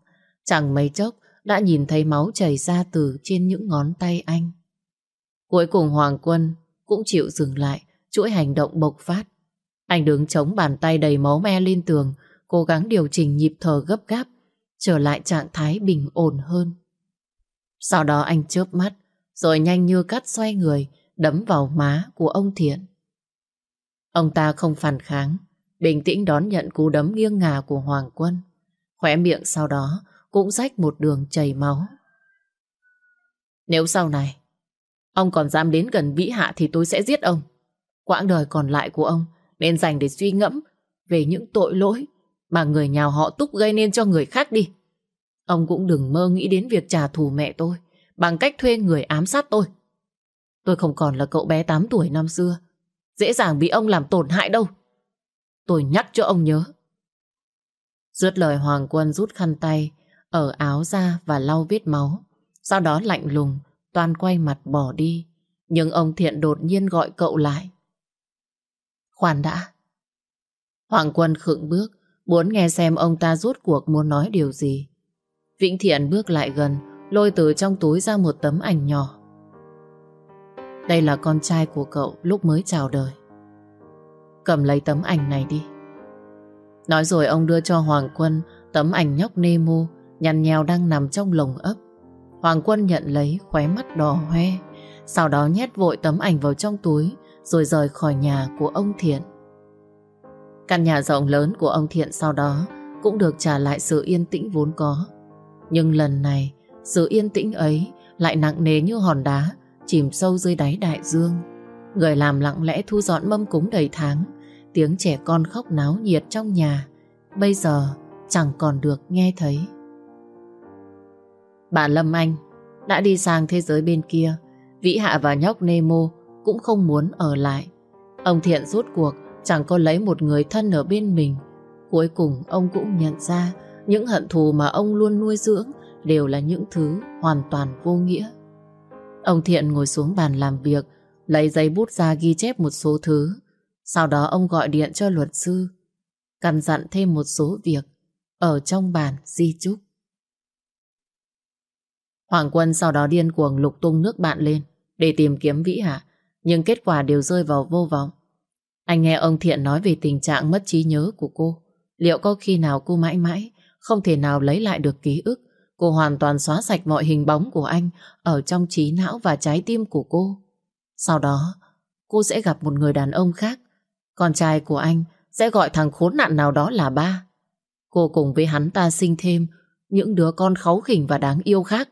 Speaker 1: Chẳng mấy chốc đã nhìn thấy máu chảy ra từ trên những ngón tay anh. Cuối cùng Hoàng Quân cũng chịu dừng lại, chuỗi hành động bộc phát. Anh đứng chống bàn tay đầy máu me lên tường, cố gắng điều chỉnh nhịp thở gấp gáp, trở lại trạng thái bình ổn hơn. Sau đó anh chớp mắt, rồi nhanh như cắt xoay người, đấm vào má của ông Thiện. Ông ta không phản kháng, bình tĩnh đón nhận cú đấm nghiêng ngả của Hoàng Quân. Khóe miệng sau đó cũng rách một đường chảy máu. Nếu sau này ông còn dám đến gần Vĩ Hạ thì tôi sẽ giết ông. Quãng đời còn lại của ông nên dành để suy ngẫm về những tội lỗi mà người nhà họ Túc gây nên cho người khác đi. Ông cũng đừng mơ nghĩ đến việc trả thù mẹ tôi bằng cách thuê người ám sát tôi. Tôi không còn là cậu bé 8 tuổi năm xưa, dễ dàng bị ông làm tổn hại đâu. Tôi nhắc cho ông nhớ. Dứt lời Hoàng Quân rút khăn tay ở áo ra và lau vết máu. Sau đó lạnh lùng, toàn quay mặt bỏ đi. Nhưng ông Thiện đột nhiên gọi cậu lại. Khoan đã. Hoàng Quân khựng bước, muốn nghe xem ông ta rút cuộc muốn nói điều gì. Vĩnh Thiện bước lại gần, lôi từ trong túi ra một tấm ảnh nhỏ. Đây là con trai của cậu lúc mới chào đời. Cầm lấy tấm ảnh này đi. Nói rồi ông đưa cho Hoàng Quân tấm ảnh nhóc Nemo nhằn nhèo đang nằm trong lồng ấp. Hoàng Quân nhận lấy khóe mắt đỏ hoe, sau đó nhét vội tấm ảnh vào trong túi rồi rời khỏi nhà của ông Thiện. Căn nhà rộng lớn của ông Thiện sau đó cũng được trả lại sự yên tĩnh vốn có. Nhưng lần này, sự yên tĩnh ấy lại nặng nề như hòn đá chìm sâu dưới đáy đại dương. Người làm lặng lẽ thu dọn mâm cúng đầy tháng, tiếng trẻ con khóc náo nhiệt trong nhà, bây giờ chẳng còn được nghe thấy. Bà Lâm Anh đã đi sang thế giới bên kia, Vĩ Hạ và nhóc Nemo cũng không muốn ở lại. Ông Thiện rút cuộc chẳng có lấy một người thân ở bên mình. Cuối cùng ông cũng nhận ra những hận thù mà ông luôn nuôi dưỡng đều là những thứ hoàn toàn vô nghĩa. Ông Thiện ngồi xuống bàn làm việc, lấy giấy bút ra ghi chép một số thứ. Sau đó ông gọi điện cho luật sư, căn dặn thêm một số việc ở trong bản di chúc. Hoàng Quân sau đó điên cuồng lục tung nước bạn lên để tìm kiếm Vĩ Hạ, nhưng kết quả đều rơi vào vô vọng. Anh nghe ông Thiện nói về tình trạng mất trí nhớ của cô. Liệu có khi nào cô mãi mãi không thể nào lấy lại được ký ức? Cô hoàn toàn xóa sạch mọi hình bóng của anh ở trong trí não và trái tim của cô. Sau đó, cô sẽ gặp một người đàn ông khác. Con trai của anh sẽ gọi thằng khốn nạn nào đó là ba. Cô cùng với hắn ta sinh thêm những đứa con kháu khỉnh và đáng yêu khác.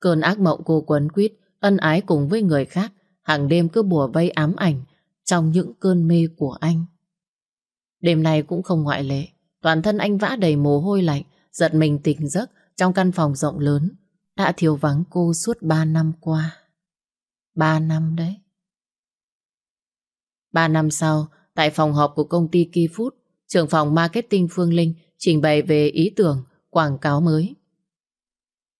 Speaker 1: Cơn ác mộng cô quấn quýt, ân ái cùng với người khác, hàng đêm cứ bùa vây ám ảnh trong những cơn mê của anh. Đêm nay cũng không ngoại lệ, toàn thân anh vã đầy mồ hôi lạnh, giật mình tỉnh giấc trong căn phòng rộng lớn, đã thiếu vắng cô suốt ba năm qua. Ba năm đấy. Ba năm sau, tại phòng họp của công ty Key Food, trưởng phòng marketing Phương Linh trình bày về ý tưởng quảng cáo mới.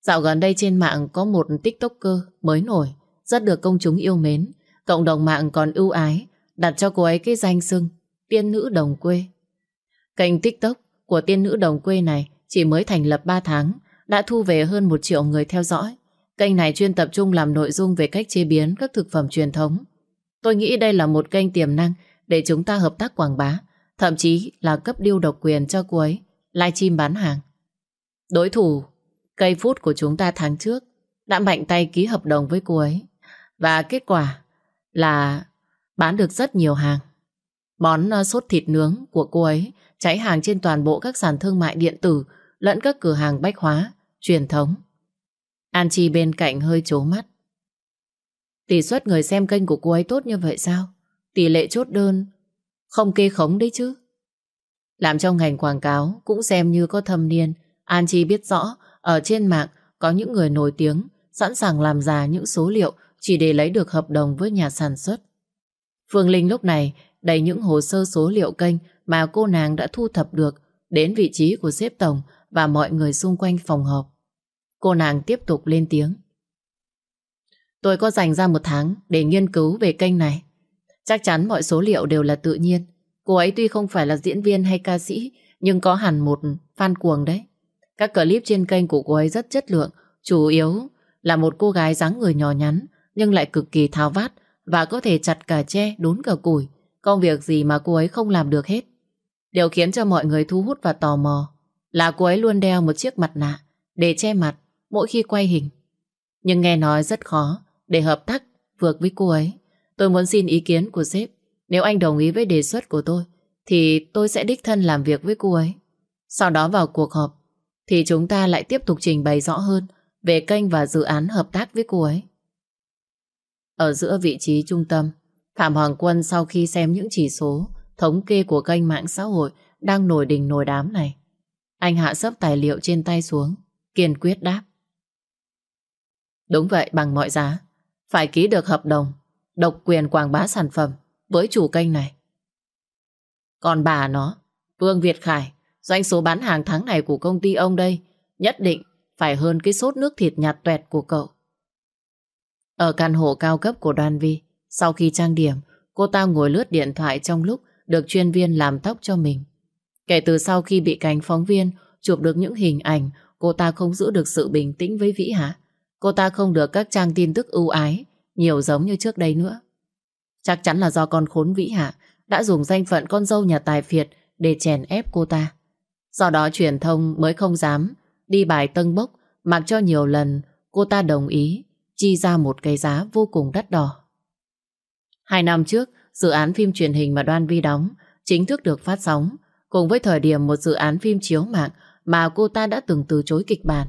Speaker 1: Dạo gần đây trên mạng có một tiktoker mới nổi, rất được công chúng yêu mến. Cộng đồng mạng còn ưu ái, đặt cho cô ấy cái danh xưng tiên nữ đồng quê. Kênh tiktok của tiên nữ đồng quê này chỉ mới thành lập 3 tháng, đã thu về hơn 1 triệu người theo dõi. Kênh này chuyên tập trung làm nội dung về cách chế biến các thực phẩm truyền thống. Tôi nghĩ đây là một kênh tiềm năng để chúng ta hợp tác quảng bá, thậm chí là cấp điêu độc quyền cho cô ấy, livestream bán hàng. Đối thủ cây phút của chúng ta tháng trước đã mạnh tay ký hợp đồng với cô ấy. Và kết quả là bán được rất nhiều hàng. Món ờ, sốt thịt nướng của cô ấy cháy hàng trên toàn bộ các sàn thương mại điện tử lẫn các cửa hàng bách hóa, truyền thống. An Chi bên cạnh hơi chố mắt. Tỷ suất người xem kênh của cô ấy tốt như vậy sao? Tỷ lệ chốt đơn, không kê khống đấy chứ. Làm trong ngành quảng cáo cũng xem như có thâm niên. An Chi biết rõ, ở trên mạng có những người nổi tiếng, sẵn sàng làm giả những số liệu chỉ để lấy được hợp đồng với nhà sản xuất. Phương Linh lúc này đầy những hồ sơ số liệu kênh mà cô nàng đã thu thập được đến vị trí của xếp tổng và mọi người xung quanh phòng họp. Cô nàng tiếp tục lên tiếng. Tôi có dành ra một tháng để nghiên cứu về kênh này. Chắc chắn mọi số liệu đều là tự nhiên. Cô ấy tuy không phải là diễn viên hay ca sĩ, nhưng có hẳn một fan cuồng đấy. Các clip trên kênh của cô ấy rất chất lượng, chủ yếu là một cô gái dáng người nhỏ nhắn, nhưng lại cực kỳ tháo vát và có thể chặt cả tre, đốn cả củi. Công việc gì mà cô ấy không làm được hết. Điều khiến cho mọi người thu hút và tò mò là cô ấy luôn đeo một chiếc mặt nạ để che mặt mỗi khi quay hình. Nhưng nghe nói rất khó để hợp tác vượt với cô ấy. Tôi muốn xin ý kiến của sếp. Nếu anh đồng ý với đề xuất của tôi, thì tôi sẽ đích thân làm việc với cô ấy. Sau đó vào cuộc họp, thì chúng ta lại tiếp tục trình bày rõ hơn về kênh và dự án hợp tác với cô ấy. Ở giữa vị trí trung tâm, Phạm Hoàng Quân sau khi xem những chỉ số thống kê của kênh mạng xã hội đang nổi đình nổi đám này, anh hạ sấp tài liệu trên tay xuống, kiên quyết đáp. Đúng vậy, bằng mọi giá, phải ký được hợp đồng, độc quyền quảng bá sản phẩm với chủ kênh này. Còn bà nó, Vương Việt Khải, doanh số bán hàng tháng này của công ty ông đây nhất định phải hơn cái sốt nước thịt nhạt tuẹt của cậu. Ở căn hộ cao cấp của Đoan Vi, sau khi trang điểm, cô ta ngồi lướt điện thoại trong lúc được chuyên viên làm tóc cho mình. Kể từ sau khi bị cánh phóng viên chụp được những hình ảnh, cô ta không giữ được sự bình tĩnh với Vĩ Hạ. Cô ta không được các trang tin tức ưu ái, nhiều giống như trước đây nữa. Chắc chắn là do con khốn Vĩ Hạ đã dùng danh phận con dâu nhà tài phiệt để chèn ép cô ta. Do đó truyền thông mới không dám đi bài tân bốc mặc cho nhiều lần cô ta đồng ý chi ra một cái giá vô cùng đắt đỏ. Hai năm trước, dự án phim truyền hình mà Đoan Vi đóng chính thức được phát sóng cùng với thời điểm một dự án phim chiếu mạng mà cô ta đã từng từ chối kịch bản.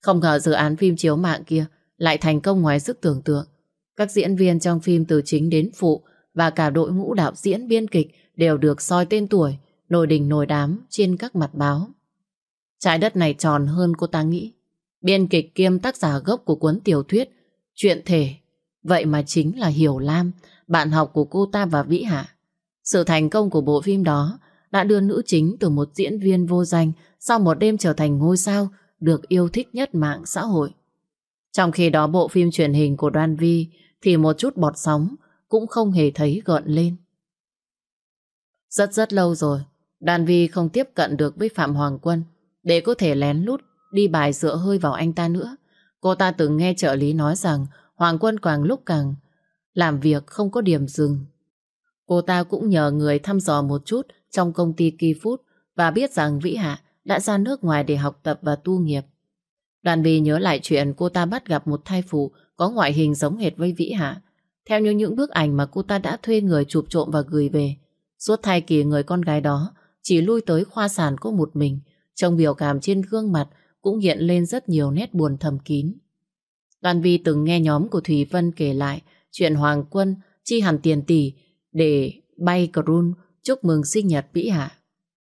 Speaker 1: Không ngờ dự án phim chiếu mạng kia lại thành công ngoài sức tưởng tượng. Các diễn viên trong phim từ chính đến phụ và cả đội ngũ đạo diễn biên kịch đều được soi tên tuổi, nổi đình nổi đám trên các mặt báo. Trái đất này tròn hơn cô ta nghĩ. Biên kịch kiêm tác giả gốc của cuốn tiểu thuyết Chuyện thể. Vậy mà chính là Hiểu Lam, bạn học của cô ta và Vĩ Hạ. Sự thành công của bộ phim đó đã đưa nữ chính từ một diễn viên vô danh sau một đêm trở thành ngôi sao được yêu thích nhất mạng xã hội. Trong khi đó bộ phim truyền hình của Đoan Vi thì một chút bọt sóng cũng không hề thấy gợn lên. Rất rất lâu rồi, Đoan Vi không tiếp cận được với Phạm Hoàng Quân để có thể lén lút đi bài dựa hơi vào anh ta nữa. Cô ta từng nghe trợ lý nói rằng Hoàng Quân càng lúc càng làm việc không có điểm dừng. Cô ta cũng nhờ người thăm dò một chút trong công ty Kỳ Phút và biết rằng Vĩ Hạ đã ra nước ngoài để học tập và tu nghiệp. Đoàn Bì nhớ lại chuyện cô ta bắt gặp một thai phụ có ngoại hình giống hệt với Vĩ Hạ. Theo như những bức ảnh mà cô ta đã thuê người chụp trộm và gửi về, suốt thai kỳ người con gái đó chỉ lui tới khoa sản có một mình, trong biểu cảm trên gương mặt cũng hiện lên rất nhiều nét buồn thầm kín. Đoàn Vi từng nghe nhóm của Thủy Vân kể lại chuyện Hoàng Quân chi hẳn tiền tỷ để bay cruise chúc mừng sinh nhật Vĩ Hạ.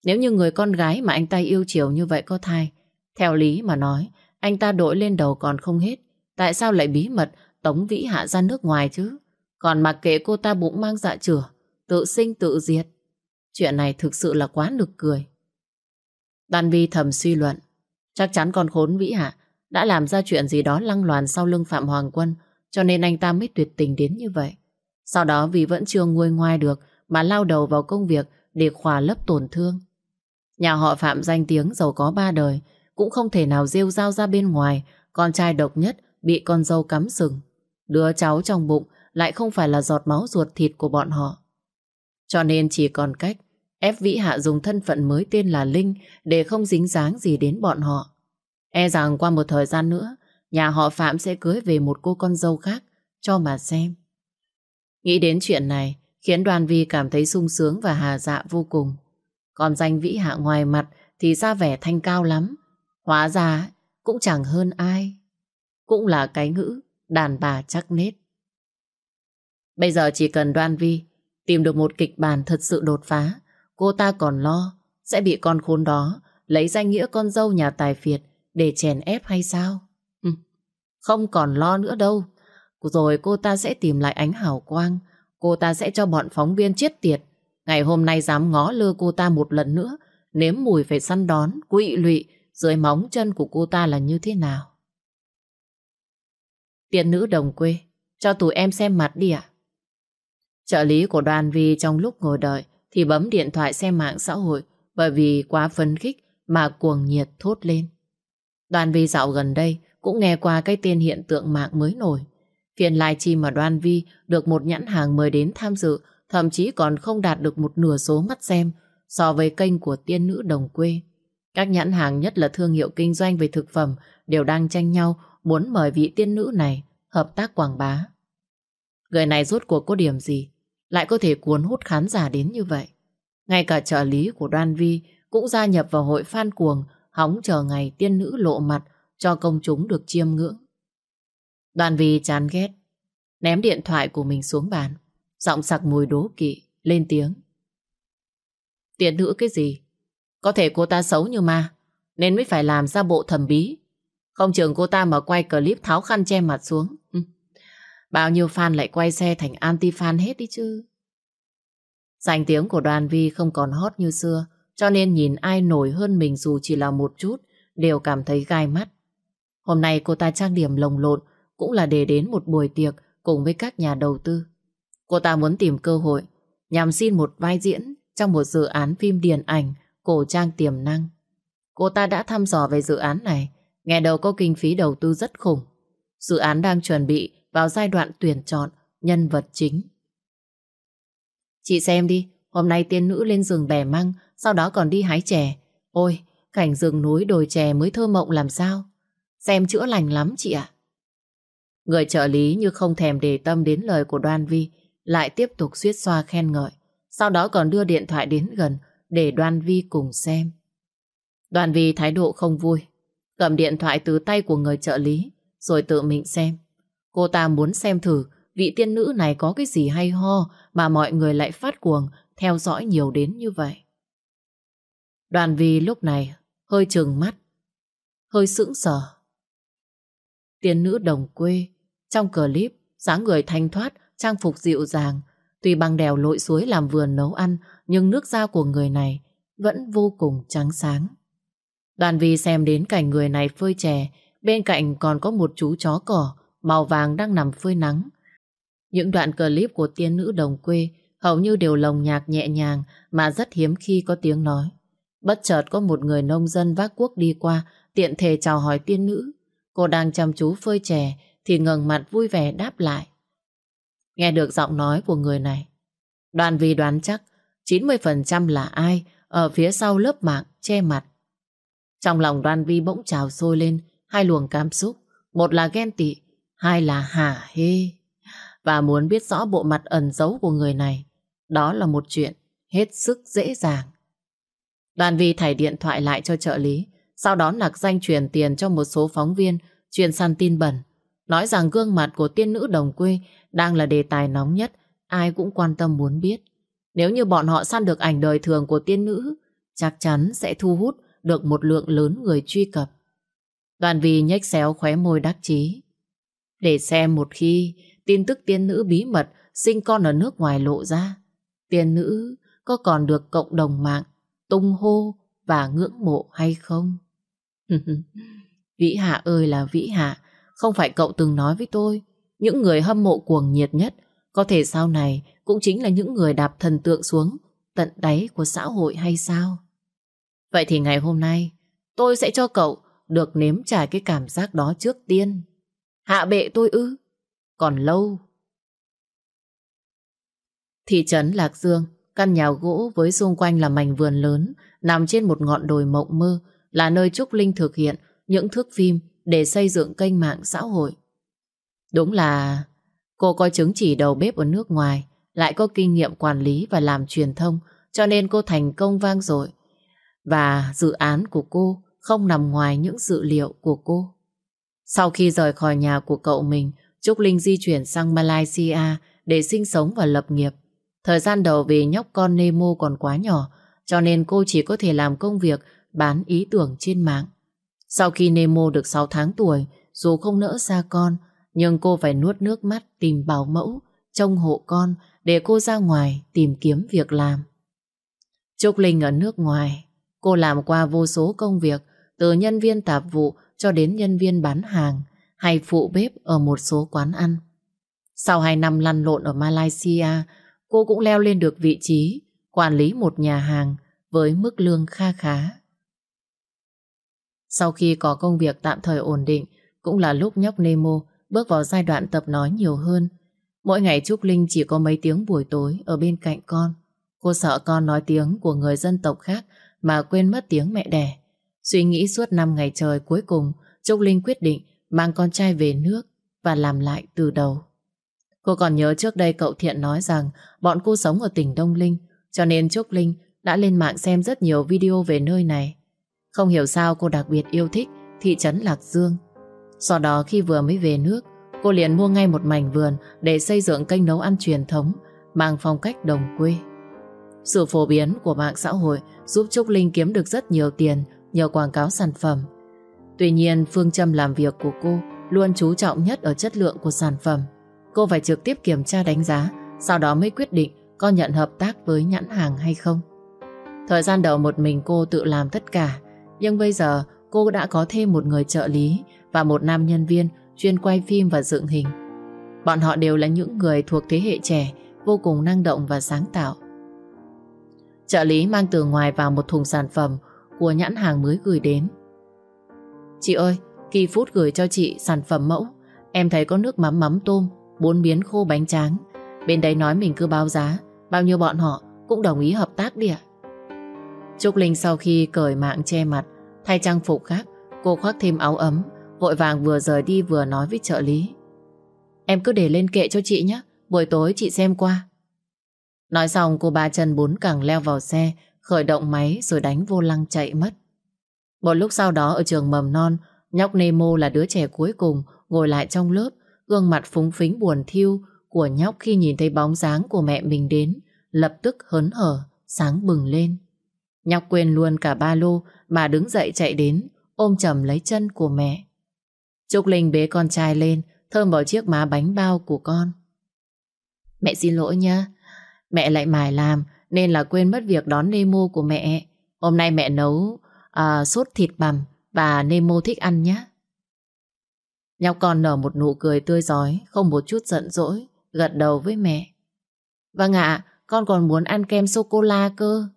Speaker 1: Nếu như người con gái mà anh ta yêu chiều như vậy có thai, theo lý mà nói, anh ta đội lên đầu còn không hết. Tại sao lại bí mật tống Vĩ Hạ ra nước ngoài chứ? Còn mặc kệ cô ta bụng mang dạ chửa, tự sinh tự diệt. Chuyện này thực sự là quá nực cười. Đan Vi thầm suy luận, chắc chắn con khốn Vĩ Hạ đã làm ra chuyện gì đó lăng loàn sau lưng Phạm Hoàng Quân, cho nên anh ta mới tuyệt tình đến như vậy. Sau đó vì vẫn chưa nguôi ngoai được mà lao đầu vào công việc để khỏa lấp tổn thương. Nhà họ Phạm danh tiếng giàu có ba đời, cũng không thể nào rêu rao ra bên ngoài, con trai độc nhất bị con dâu cắm sừng. Đứa cháu trong bụng lại không phải là giọt máu ruột thịt của bọn họ. Cho nên chỉ còn cách ép Vĩ Hạ dùng thân phận mới tên là Linh để không dính dáng gì đến bọn họ. E rằng qua một thời gian nữa, nhà họ Phạm sẽ cưới về một cô con dâu khác cho mà xem. Nghĩ đến chuyện này khiến đoàn vi cảm thấy sung sướng và hà dạ vô cùng. Còn danh Vĩ Hạ ngoài mặt thì ra vẻ thanh cao lắm. Hóa ra cũng chẳng hơn ai. Cũng là cái ngữ đàn bà chắc nết. Bây giờ chỉ cần đoan vi tìm được một kịch bản thật sự đột phá, cô ta còn lo sẽ bị con khốn đó lấy danh nghĩa con dâu nhà tài phiệt để chèn ép hay sao? Ừ, không còn lo nữa đâu. Rồi cô ta sẽ tìm lại ánh hào quang. Cô ta sẽ cho bọn phóng viên chết tiệt. Ngày hôm nay dám ngó lơ cô ta một lần nữa, nếm mùi phải săn đón, quỵ lụy dưới móng chân của cô ta là như thế nào. Tiện nữ đồng quê, cho tụi em xem mặt đi ạ. Trợ lý của đoàn Vi trong lúc ngồi đợi thì bấm điện thoại xem mạng xã hội bởi vì quá phấn khích mà cuồng nhiệt thốt lên. Đoàn Vi dạo gần đây cũng nghe qua cái tên hiện tượng mạng mới nổi. Phiên live stream mà Đoan Vi được một nhãn hàng mời đến tham dự thậm chí còn không đạt được một nửa số mắt xem so với kênh của tiên nữ đồng quê. Các nhãn hàng nhất là thương hiệu kinh doanh về thực phẩm đều đang tranh nhau muốn mời vị tiên nữ này hợp tác quảng bá. Người này rốt cuộc có điểm gì lại có thể cuốn hút khán giả đến như vậy. Ngay cả trợ lý của Đoan Vi cũng gia nhập vào hội fan cuồng hóng chờ ngày tiên nữ lộ mặt cho công chúng được chiêm ngưỡng. Đoàn Vi chán ghét, ném điện thoại của mình xuống bàn, giọng sặc mùi đố kỵ, lên tiếng. Tiện nữ cái gì? Có thể cô ta xấu như ma, nên mới phải làm ra bộ thầm bí. Không chừng cô ta mà quay clip tháo khăn che mặt xuống. Ừ. Bao nhiêu fan lại quay xe thành anti-fan hết đi chứ. Danh tiếng của đoàn vi không còn hot như xưa, cho nên nhìn ai nổi hơn mình dù chỉ là một chút, đều cảm thấy gai mắt. Hôm nay cô ta trang điểm lồng lộn cũng là để đến một buổi tiệc cùng với các nhà đầu tư. Cô ta muốn tìm cơ hội nhằm xin một vai diễn trong một dự án phim điện ảnh cổ trang tiềm năng. Cô ta đã thăm dò về dự án này, nghe đầu có kinh phí đầu tư rất khủng. Dự án đang chuẩn bị vào giai đoạn tuyển chọn nhân vật chính. Chị xem đi, hôm nay tiên nữ lên rừng bẻ măng, sau đó còn đi hái chè. Ôi, cảnh rừng núi đồi chè mới thơ mộng làm sao? Xem chữa lành lắm chị ạ. Người trợ lý như không thèm để tâm đến lời của Đoan Vi, lại tiếp tục suýt xoa khen ngợi. Sau đó còn đưa điện thoại đến gần để Đoan Vi cùng xem. Đoan Vi thái độ không vui, cầm điện thoại từ tay của người trợ lý, rồi tự mình xem. Cô ta muốn xem thử vị tiên nữ này có cái gì hay ho mà mọi người lại phát cuồng theo dõi nhiều đến như vậy. Đoàn vi lúc này hơi trừng mắt, hơi sững sờ. Tiên nữ đồng quê, trong clip, dáng người thanh thoát, trang phục dịu dàng, tuy băng đèo lội suối làm vườn nấu ăn, nhưng nước da của người này vẫn vô cùng trắng sáng. Đoàn vi xem đến cảnh người này phơi chè, bên cạnh còn có một chú chó cỏ màu vàng đang nằm phơi nắng. Những đoạn clip của tiên nữ đồng quê hầu như đều lồng nhạc nhẹ nhàng mà rất hiếm khi có tiếng nói. Bất chợt có một người nông dân vác cuốc đi qua tiện thể chào hỏi tiên nữ. Cô đang chăm chú phơi chè thì ngẩng mặt vui vẻ đáp lại. Nghe được giọng nói của người này, đoàn vì đoán chắc 90% là ai ở phía sau lớp mạng che mặt. Trong lòng đoan vi bỗng trào sôi lên hai luồng cảm xúc. Một là ghen tị, hai là hả hê. Và muốn biết rõ bộ mặt ẩn giấu của người này, đó là một chuyện hết sức dễ dàng. Đoàn vi thảy điện thoại lại cho trợ lý, sau đó nặc danh chuyển tiền cho một số phóng viên truyền săn tin bẩn, nói rằng gương mặt của tiên nữ đồng quê đang là đề tài nóng nhất, ai cũng quan tâm muốn biết. Nếu như bọn họ săn được ảnh đời thường của tiên nữ, chắc chắn sẽ thu hút được một lượng lớn người truy cập. Đoàn vì nhếch xéo khóe môi đắc chí. Để xem một khi tin tức tiên nữ bí mật sinh con ở nước ngoài lộ ra, tiên nữ có còn được cộng đồng mạng tung hô và ngưỡng mộ hay không? <laughs> vĩ Hạ ơi là Vĩ Hạ, không phải cậu từng nói với tôi, những người hâm mộ cuồng nhiệt nhất có thể sau này cũng chính là những người đạp thần tượng xuống tận đáy của xã hội hay sao? Vậy thì ngày hôm nay tôi sẽ cho cậu được nếm trải cái cảm giác đó trước tiên. Hạ bệ tôi ư? Còn lâu. Thị trấn Lạc Dương, căn nhà gỗ với xung quanh là mảnh vườn lớn, nằm trên một ngọn đồi mộng mơ, là nơi Trúc Linh thực hiện những thước phim để xây dựng kênh mạng xã hội. Đúng là cô có chứng chỉ đầu bếp ở nước ngoài, lại có kinh nghiệm quản lý và làm truyền thông, cho nên cô thành công vang dội. Và dự án của cô không nằm ngoài những dự liệu của cô. Sau khi rời khỏi nhà của cậu mình, Trúc Linh di chuyển sang Malaysia để sinh sống và lập nghiệp. Thời gian đầu vì nhóc con Nemo còn quá nhỏ, cho nên cô chỉ có thể làm công việc bán ý tưởng trên mạng. Sau khi Nemo được 6 tháng tuổi, dù không nỡ xa con, nhưng cô phải nuốt nước mắt tìm bảo mẫu, trông hộ con để cô ra ngoài tìm kiếm việc làm. Trúc Linh ở nước ngoài, cô làm qua vô số công việc, từ nhân viên tạp vụ cho đến nhân viên bán hàng hay phụ bếp ở một số quán ăn. Sau 2 năm lăn lộn ở Malaysia, cô cũng leo lên được vị trí quản lý một nhà hàng với mức lương kha khá. Sau khi có công việc tạm thời ổn định, cũng là lúc nhóc Nemo bước vào giai đoạn tập nói nhiều hơn. Mỗi ngày Trúc Linh chỉ có mấy tiếng buổi tối ở bên cạnh con. Cô sợ con nói tiếng của người dân tộc khác mà quên mất tiếng mẹ đẻ. Suy nghĩ suốt 5 ngày trời cuối cùng, Trúc Linh quyết định mang con trai về nước và làm lại từ đầu. Cô còn nhớ trước đây cậu Thiện nói rằng bọn cô sống ở tỉnh Đông Linh, cho nên Trúc Linh đã lên mạng xem rất nhiều video về nơi này. Không hiểu sao cô đặc biệt yêu thích thị trấn Lạc Dương. Sau đó khi vừa mới về nước, cô liền mua ngay một mảnh vườn để xây dựng kênh nấu ăn truyền thống mang phong cách đồng quê. Sự phổ biến của mạng xã hội giúp Trúc Linh kiếm được rất nhiều tiền nhờ quảng cáo sản phẩm. Tuy nhiên, phương châm làm việc của cô luôn chú trọng nhất ở chất lượng của sản phẩm. Cô phải trực tiếp kiểm tra đánh giá, sau đó mới quyết định có nhận hợp tác với nhãn hàng hay không. Thời gian đầu một mình cô tự làm tất cả, nhưng bây giờ cô đã có thêm một người trợ lý và một nam nhân viên chuyên quay phim và dựng hình. Bọn họ đều là những người thuộc thế hệ trẻ, vô cùng năng động và sáng tạo. Trợ lý mang từ ngoài vào một thùng sản phẩm của nhãn hàng mới gửi đến. Chị ơi, Kỳ Phút gửi cho chị sản phẩm mẫu. Em thấy có nước mắm mắm tôm, bốn biến khô bánh tráng. Bên đấy nói mình cứ báo giá, bao nhiêu bọn họ cũng đồng ý hợp tác đi ạ. Trúc Linh sau khi cởi mạng che mặt, thay trang phục khác, cô khoác thêm áo ấm, vội vàng vừa rời đi vừa nói với trợ lý. Em cứ để lên kệ cho chị nhé, buổi tối chị xem qua. Nói xong cô ba chân bốn cẳng leo vào xe, khởi động máy rồi đánh vô lăng chạy mất. Một lúc sau đó ở trường mầm non, nhóc Nemo là đứa trẻ cuối cùng ngồi lại trong lớp, gương mặt phúng phính buồn thiêu của nhóc khi nhìn thấy bóng dáng của mẹ mình đến, lập tức hớn hở, sáng bừng lên. Nhóc quên luôn cả ba lô mà đứng dậy chạy đến, ôm chầm lấy chân của mẹ. Trúc Linh bế con trai lên, thơm vào chiếc má bánh bao của con. Mẹ xin lỗi nha, mẹ lại mải làm nên là quên mất việc đón Nemo của mẹ. Hôm nay mẹ nấu à, sốt thịt bằm và Nemo thích ăn nhé. Nhóc con nở một nụ cười tươi giói, không một chút giận dỗi, gật đầu với mẹ. Vâng ạ, con còn muốn ăn kem sô-cô-la cơ.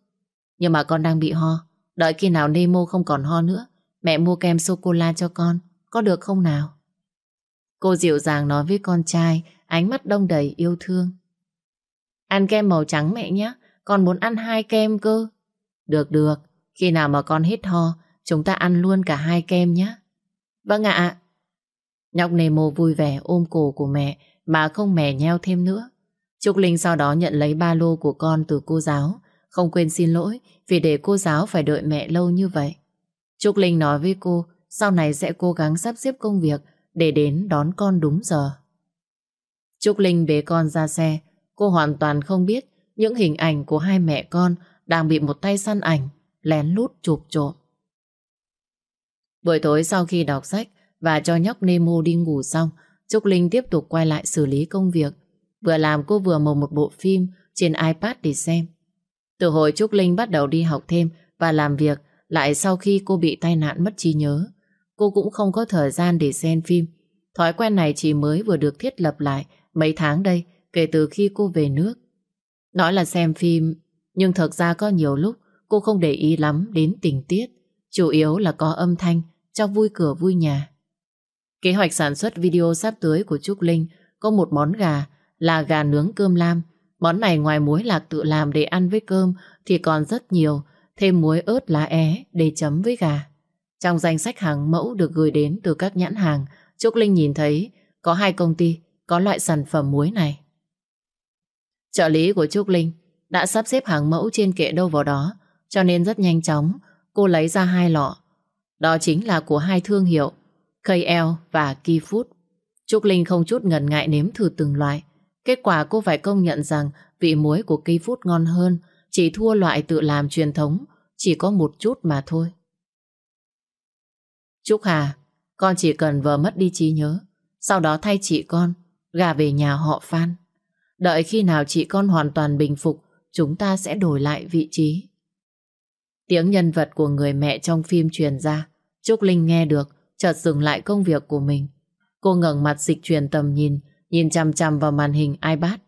Speaker 1: Nhưng mà con đang bị ho, đợi khi nào Nemo không còn ho nữa, mẹ mua kem sô-cô-la cho con, có được không nào? Cô dịu dàng nói với con trai, ánh mắt đông đầy yêu thương. Ăn kem màu trắng mẹ nhé, con muốn ăn hai kem cơ. Được được, khi nào mà con hết ho, chúng ta ăn luôn cả hai kem nhé. Vâng ạ. Nhóc Nemo vui vẻ ôm cổ của mẹ mà không mè nheo thêm nữa. Trúc Linh sau đó nhận lấy ba lô của con từ cô giáo, không quên xin lỗi vì để cô giáo phải đợi mẹ lâu như vậy. Trúc Linh nói với cô sau này sẽ cố gắng sắp xếp công việc để đến đón con đúng giờ. Trúc Linh bế con ra xe, cô hoàn toàn không biết những hình ảnh của hai mẹ con đang bị một tay săn ảnh lén lút chụp trộm. Buổi tối sau khi đọc sách và cho nhóc Nemo đi ngủ xong, Trúc Linh tiếp tục quay lại xử lý công việc. Vừa làm cô vừa mở một bộ phim trên iPad để xem. Từ hồi Trúc Linh bắt đầu đi học thêm và làm việc lại sau khi cô bị tai nạn mất trí nhớ. Cô cũng không có thời gian để xem phim. Thói quen này chỉ mới vừa được thiết lập lại mấy tháng đây kể từ khi cô về nước. Nói là xem phim, nhưng thật ra có nhiều lúc cô không để ý lắm đến tình tiết. Chủ yếu là có âm thanh cho vui cửa vui nhà. Kế hoạch sản xuất video sắp tới của Trúc Linh có một món gà là gà nướng cơm lam. Món này ngoài muối lạc tự làm để ăn với cơm thì còn rất nhiều, thêm muối ớt lá é để chấm với gà. Trong danh sách hàng mẫu được gửi đến từ các nhãn hàng, Trúc Linh nhìn thấy có hai công ty có loại sản phẩm muối này. Trợ lý của Trúc Linh đã sắp xếp hàng mẫu trên kệ đâu vào đó, cho nên rất nhanh chóng cô lấy ra hai lọ. Đó chính là của hai thương hiệu KL và Keyfood. Trúc Linh không chút ngần ngại nếm thử từng loại. Kết quả cô phải công nhận rằng vị muối của Keyfood ngon hơn, chỉ thua loại tự làm truyền thống, chỉ có một chút mà thôi. Trúc Hà, con chỉ cần vừa mất đi trí nhớ, sau đó thay chị con, gà về nhà họ Phan. Đợi khi nào chị con hoàn toàn bình phục, chúng ta sẽ đổi lại vị trí. Tiếng nhân vật của người mẹ trong phim truyền ra, Trúc Linh nghe được, chợt dừng lại công việc của mình. Cô ngẩng mặt dịch truyền tầm nhìn, nhìn chằm chằm vào màn hình iPad.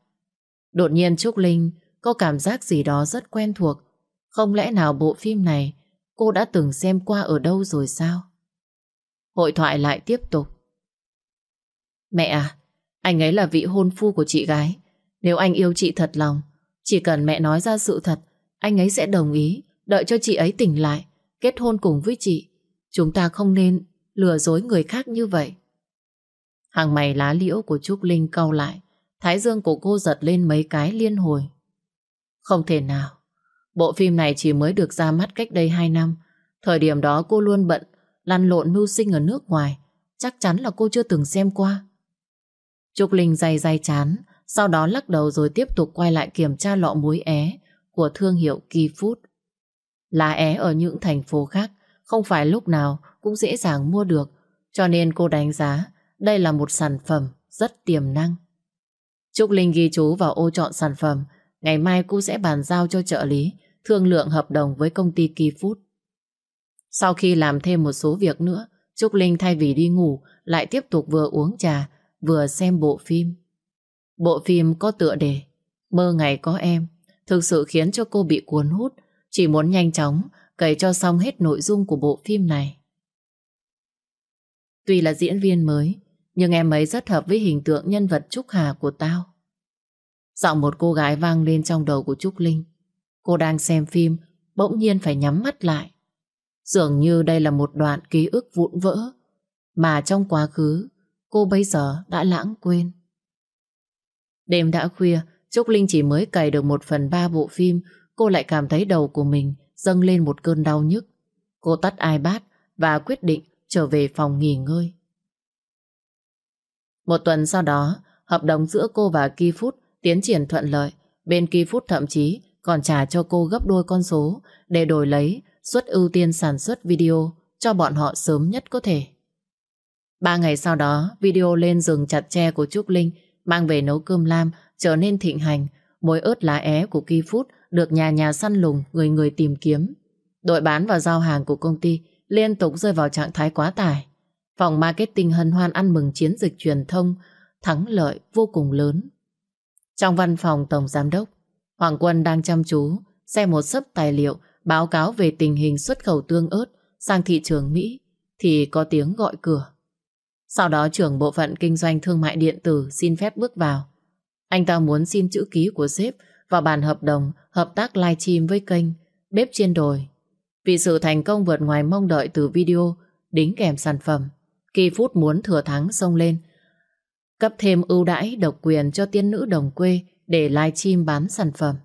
Speaker 1: Đột nhiên Trúc Linh có cảm giác gì đó rất quen thuộc. Không lẽ nào bộ phim này cô đã từng xem qua ở đâu rồi sao? Hội thoại lại tiếp tục. Mẹ à, anh ấy là vị hôn phu của chị gái. Nếu anh yêu chị thật lòng, chỉ cần mẹ nói ra sự thật, anh ấy sẽ đồng ý, đợi cho chị ấy tỉnh lại, kết hôn cùng với chị. Chúng ta không nên lừa dối người khác như vậy. Hàng mày lá liễu của Trúc Linh cau lại, thái dương của cô giật lên mấy cái liên hồi. Không thể nào, bộ phim này chỉ mới được ra mắt cách đây 2 năm. Thời điểm đó cô luôn bận, lăn lộn mưu sinh ở nước ngoài. Chắc chắn là cô chưa từng xem qua. Trúc Linh day day chán, sau đó lắc đầu rồi tiếp tục quay lại kiểm tra lọ muối é của thương hiệu Keyfood. Lá é ở những thành phố khác không phải lúc nào cũng dễ dàng mua được, cho nên cô đánh giá đây là một sản phẩm rất tiềm năng. Trúc Linh ghi chú vào ô chọn sản phẩm, ngày mai cô sẽ bàn giao cho trợ lý thương lượng hợp đồng với công ty Keyfood. Sau khi làm thêm một số việc nữa, Trúc Linh thay vì đi ngủ lại tiếp tục vừa uống trà vừa xem bộ phim. Bộ phim có tựa đề Mơ ngày có em thực sự khiến cho cô bị cuốn hút chỉ muốn nhanh chóng cày cho xong hết nội dung của bộ phim này. Tuy là diễn viên mới nhưng em ấy rất hợp với hình tượng nhân vật Trúc Hà của tao. Giọng một cô gái vang lên trong đầu của Trúc Linh. Cô đang xem phim bỗng nhiên phải nhắm mắt lại. Dường như đây là một đoạn ký ức vụn vỡ mà trong quá khứ cô bây giờ đã lãng quên. Đêm đã khuya, Trúc Linh chỉ mới cày được một phần ba bộ phim, cô lại cảm thấy đầu của mình dâng lên một cơn đau nhức. Cô tắt iPad và quyết định trở về phòng nghỉ ngơi. Một tuần sau đó, hợp đồng giữa cô và Keyfood tiến triển thuận lợi. Bên Keyfood thậm chí còn trả cho cô gấp đôi con số để đổi lấy suất ưu tiên sản xuất video cho bọn họ sớm nhất có thể. Ba ngày sau đó, video lên rừng chặt tre của Trúc Linh mang về nấu cơm lam trở nên thịnh hành. Mối ớt lá é của Ki Food được nhà nhà săn lùng, người người tìm kiếm. Đội bán và giao hàng của công ty liên tục rơi vào trạng thái quá tải. Phòng marketing hân hoan ăn mừng chiến dịch truyền thông thắng lợi vô cùng lớn. Trong văn phòng Tổng Giám đốc, Hoàng Quân đang chăm chú xem một sấp tài liệu báo cáo về tình hình xuất khẩu tương ớt sang thị trường Mỹ thì có tiếng gọi cửa. Sau đó trưởng bộ phận kinh doanh thương mại điện tử xin phép bước vào. Anh ta muốn xin chữ ký của sếp vào bản hợp đồng hợp tác livestream với kênh Bếp Chiên Đồi. Vì sự thành công vượt ngoài mong đợi từ video đính kèm sản phẩm, Kỳ Phút muốn thừa thắng xông lên. Cấp thêm ưu đãi độc quyền cho tiên nữ đồng quê để livestream bán sản phẩm.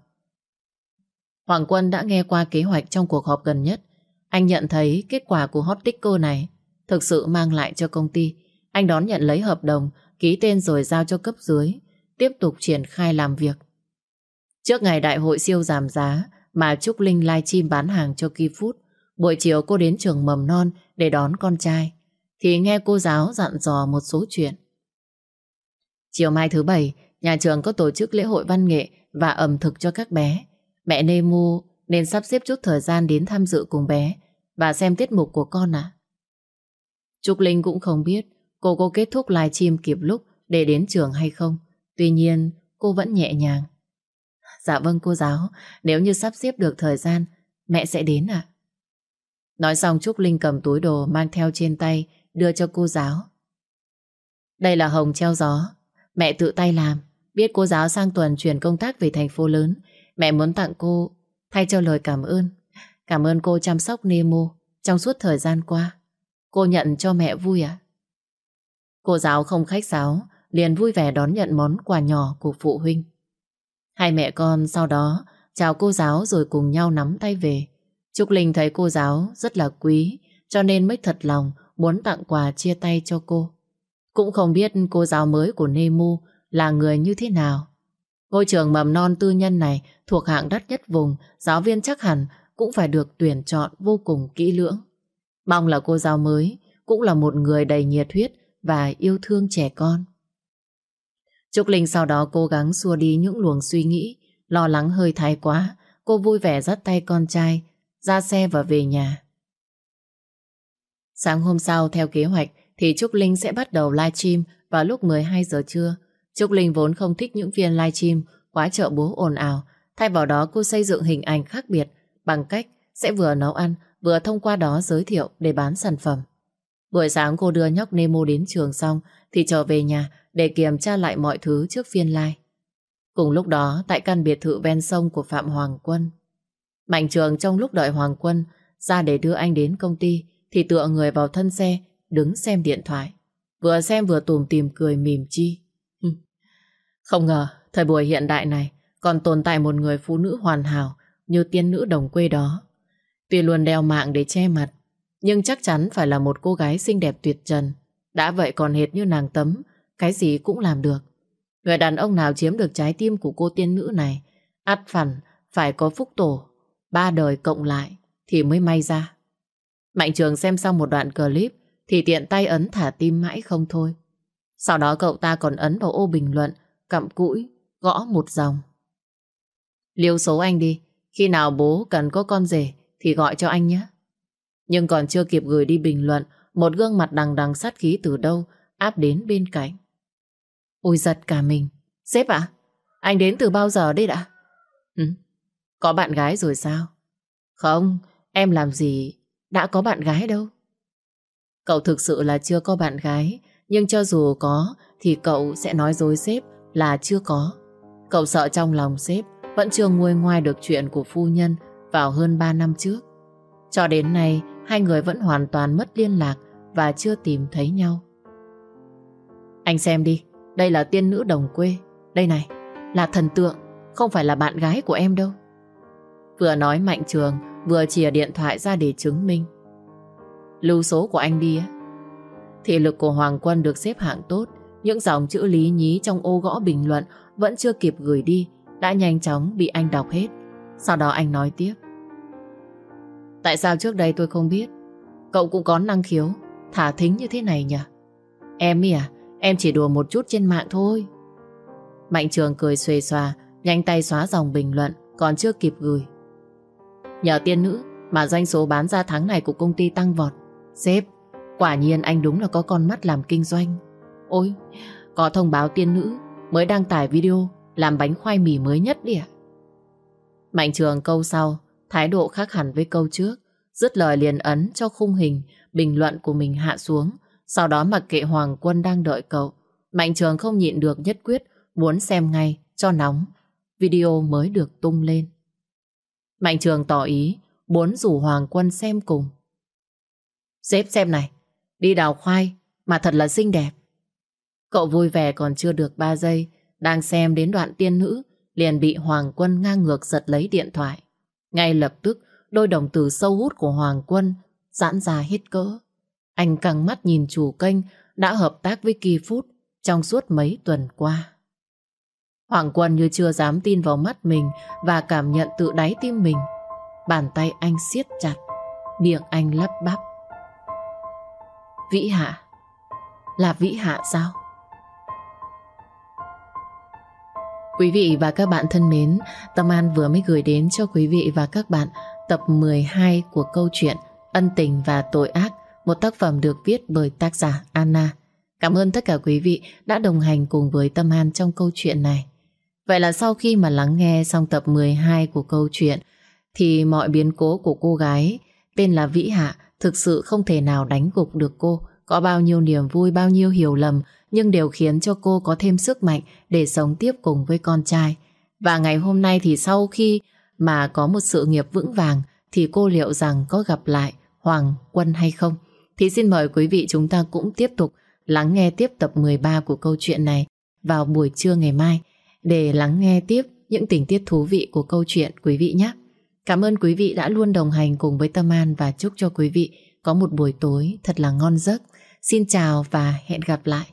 Speaker 1: Hoàng Quân đã nghe qua kế hoạch trong cuộc họp gần nhất. Anh nhận thấy kết quả của hot ticker này thực sự mang lại cho công ty. Anh đón nhận lấy hợp đồng, ký tên rồi giao cho cấp dưới, tiếp tục triển khai làm việc. Trước ngày đại hội siêu giảm giá mà Trúc Linh livestream bán hàng cho Ki Food, buổi chiều cô đến trường mầm non để đón con trai, thì nghe cô giáo dặn dò một số chuyện. Chiều mai thứ bảy, nhà trường có tổ chức lễ hội văn nghệ và ẩm thực cho các bé. Mẹ Nemo nên sắp xếp chút thời gian đến tham dự cùng bé và xem tiết mục của con à. Trúc Linh cũng không biết cô có kết thúc livestream kịp lúc để đến trường hay không. Tuy nhiên, cô vẫn nhẹ nhàng. Dạ vâng cô giáo, nếu như sắp xếp được thời gian, mẹ sẽ đến ạ. Nói xong Trúc Linh cầm túi đồ mang theo trên tay, đưa cho cô giáo. Đây là hồng treo gió, mẹ tự tay làm. Biết cô giáo sang tuần chuyển công tác về thành phố lớn, mẹ muốn tặng cô thay cho lời cảm ơn. Cảm ơn cô chăm sóc Nemo trong suốt thời gian qua. Cô nhận cho mẹ vui à? Cô giáo không khách sáo, liền vui vẻ đón nhận món quà nhỏ của phụ huynh. Hai mẹ con sau đó chào cô giáo rồi cùng nhau nắm tay về. Trúc Linh thấy cô giáo rất là quý, cho nên mới thật lòng muốn tặng quà chia tay cho cô. Cũng không biết cô giáo mới của Nemo là người như thế nào. Ngôi trường mầm non tư nhân này thuộc hạng đắt nhất vùng, giáo viên chắc hẳn cũng phải được tuyển chọn vô cùng kỹ lưỡng. Mong là cô giáo mới cũng là một người đầy nhiệt huyết và yêu thương trẻ con. Trúc Linh sau đó cố gắng xua đi những luồng suy nghĩ, lo lắng hơi thái quá. Cô vui vẻ dắt tay con trai, ra xe và về nhà. Sáng hôm sau, theo kế hoạch, thì Trúc Linh sẽ bắt đầu livestream vào lúc 12 giờ trưa. Trúc Linh vốn không thích những phiên livestream quá chợ bố ồn ào. Thay vào đó cô xây dựng hình ảnh khác biệt bằng cách sẽ vừa nấu ăn, vừa thông qua đó giới thiệu để bán sản phẩm. Buổi sáng cô đưa nhóc Nemo đến trường xong thì trở về nhà để kiểm tra lại mọi thứ trước phiên live. Cùng lúc đó, tại căn biệt thự ven sông của Phạm Hoàng Quân, Mạnh Trường trong lúc đợi Hoàng Quân ra để đưa anh đến công ty thì tựa người vào thân xe, đứng xem điện thoại. Vừa xem vừa tùm tìm cười mỉm chi. Không ngờ, thời buổi hiện đại này còn tồn tại một người phụ nữ hoàn hảo như tiên nữ đồng quê đó. Tuy luôn đeo mạng để che mặt, nhưng chắc chắn phải là một cô gái xinh đẹp tuyệt trần. Đã vậy còn hệt như nàng tấm, cái gì cũng làm được. Người đàn ông nào chiếm được trái tim của cô tiên nữ này, ắt phẳng phải có phúc tổ, ba đời cộng lại thì mới may ra. Mạnh trường xem xong một đoạn clip thì tiện tay ấn thả tim mãi không thôi. Sau đó cậu ta còn ấn vào ô bình luận, cặm cũi, gõ một dòng. Liêu số anh đi, khi nào bố cần có con rể thì gọi cho anh nhé. Nhưng còn chưa kịp gửi đi bình luận, một gương mặt đằng đằng sát khí từ đâu áp đến bên cạnh. Ôi giật cả mình. Sếp ạ, anh đến từ bao giờ đây đã? Ừ, có bạn gái rồi sao? Không, em làm gì đã có bạn gái đâu. Cậu thực sự là chưa có bạn gái, nhưng cho dù có thì cậu sẽ nói dối sếp là chưa có. Cậu sợ trong lòng sếp vẫn chưa nguôi ngoai được chuyện của phu nhân vào hơn 3 năm trước. Cho đến nay, hai người vẫn hoàn toàn mất liên lạc và chưa tìm thấy nhau. Anh xem đi, đây là tiên nữ đồng quê. Đây này, là thần tượng, không phải là bạn gái của em đâu. Vừa nói Mạnh Trường, vừa chìa điện thoại ra để chứng minh. Lưu số của anh đi. Thị lực của Hoàng Quân được xếp hạng tốt, những dòng chữ lý nhí trong ô gõ bình luận vẫn chưa kịp gửi đi, đã nhanh chóng bị anh đọc hết. Sau đó anh nói tiếp. Tại sao trước đây tôi không biết Cậu cũng có năng khiếu Thả thính như thế này nhỉ Em ý à Em chỉ đùa một chút trên mạng thôi Mạnh trường cười xuề xòa Nhanh tay xóa dòng bình luận Còn chưa kịp gửi Nhờ tiên nữ mà doanh số bán ra tháng này của công ty tăng vọt Sếp, Quả nhiên anh đúng là có con mắt làm kinh doanh Ôi, Có thông báo tiên nữ Mới đăng tải video Làm bánh khoai mì mới nhất đi ạ Mạnh trường câu sau, Thái độ khác hẳn với câu trước, Dứt lời liền ấn cho khung hình Bình luận của mình hạ xuống Sau đó mặc kệ Hoàng Quân đang đợi cậu. Mạnh Trường không nhịn được nhất quyết muốn xem ngay cho nóng. Video mới được tung lên. Mạnh Trường tỏ ý muốn rủ Hoàng Quân xem cùng. Xếp xem này, đi đào khoai mà thật là xinh đẹp. Cậu vui vẻ còn chưa được 3 giây, đang xem đến đoạn tiên nữ, liền bị Hoàng Quân ngang ngược giật lấy điện thoại. Ngay lập tức, đôi đồng tử sâu hút của Hoàng Quân giãn ra hết cỡ. Anh căng mắt nhìn chủ kênh đã hợp tác với Kỳ Phút trong suốt mấy tuần qua. Hoàng Quân như chưa dám tin vào mắt mình và cảm nhận tự đáy tim mình. Bàn tay anh siết chặt, miệng anh lắp bắp. Vĩ Hạ? Là Vĩ Hạ sao? Quý vị và các bạn thân mến, Tâm An vừa mới gửi đến cho quý vị và các bạn tập 12 của câu chuyện Ân tình và tội ác, một tác phẩm được viết bởi tác giả Anna. Cảm ơn tất cả quý vị đã đồng hành cùng với Tâm An trong câu chuyện này. Vậy là sau khi mà lắng nghe xong tập 12 của câu chuyện thì mọi biến cố của cô gái tên là Vĩ Hạ thực sự không thể nào đánh gục được cô. Có bao nhiêu niềm vui, bao nhiêu hiểu lầm nhưng đều khiến cho cô có thêm sức mạnh để sống tiếp cùng với con trai. Và ngày hôm nay thì sau khi mà có một sự nghiệp vững vàng thì cô liệu rằng có gặp lại Hoàng Quân hay không? Thì xin mời quý vị chúng ta cũng tiếp tục lắng nghe tiếp tập 13 của câu chuyện này vào buổi trưa ngày mai để lắng nghe tiếp những tình tiết thú vị của câu chuyện quý vị nhé. Cảm ơn quý vị đã luôn đồng hành cùng với Tâm An và chúc cho quý vị có một buổi tối thật là ngon giấc. Xin chào và hẹn gặp lại.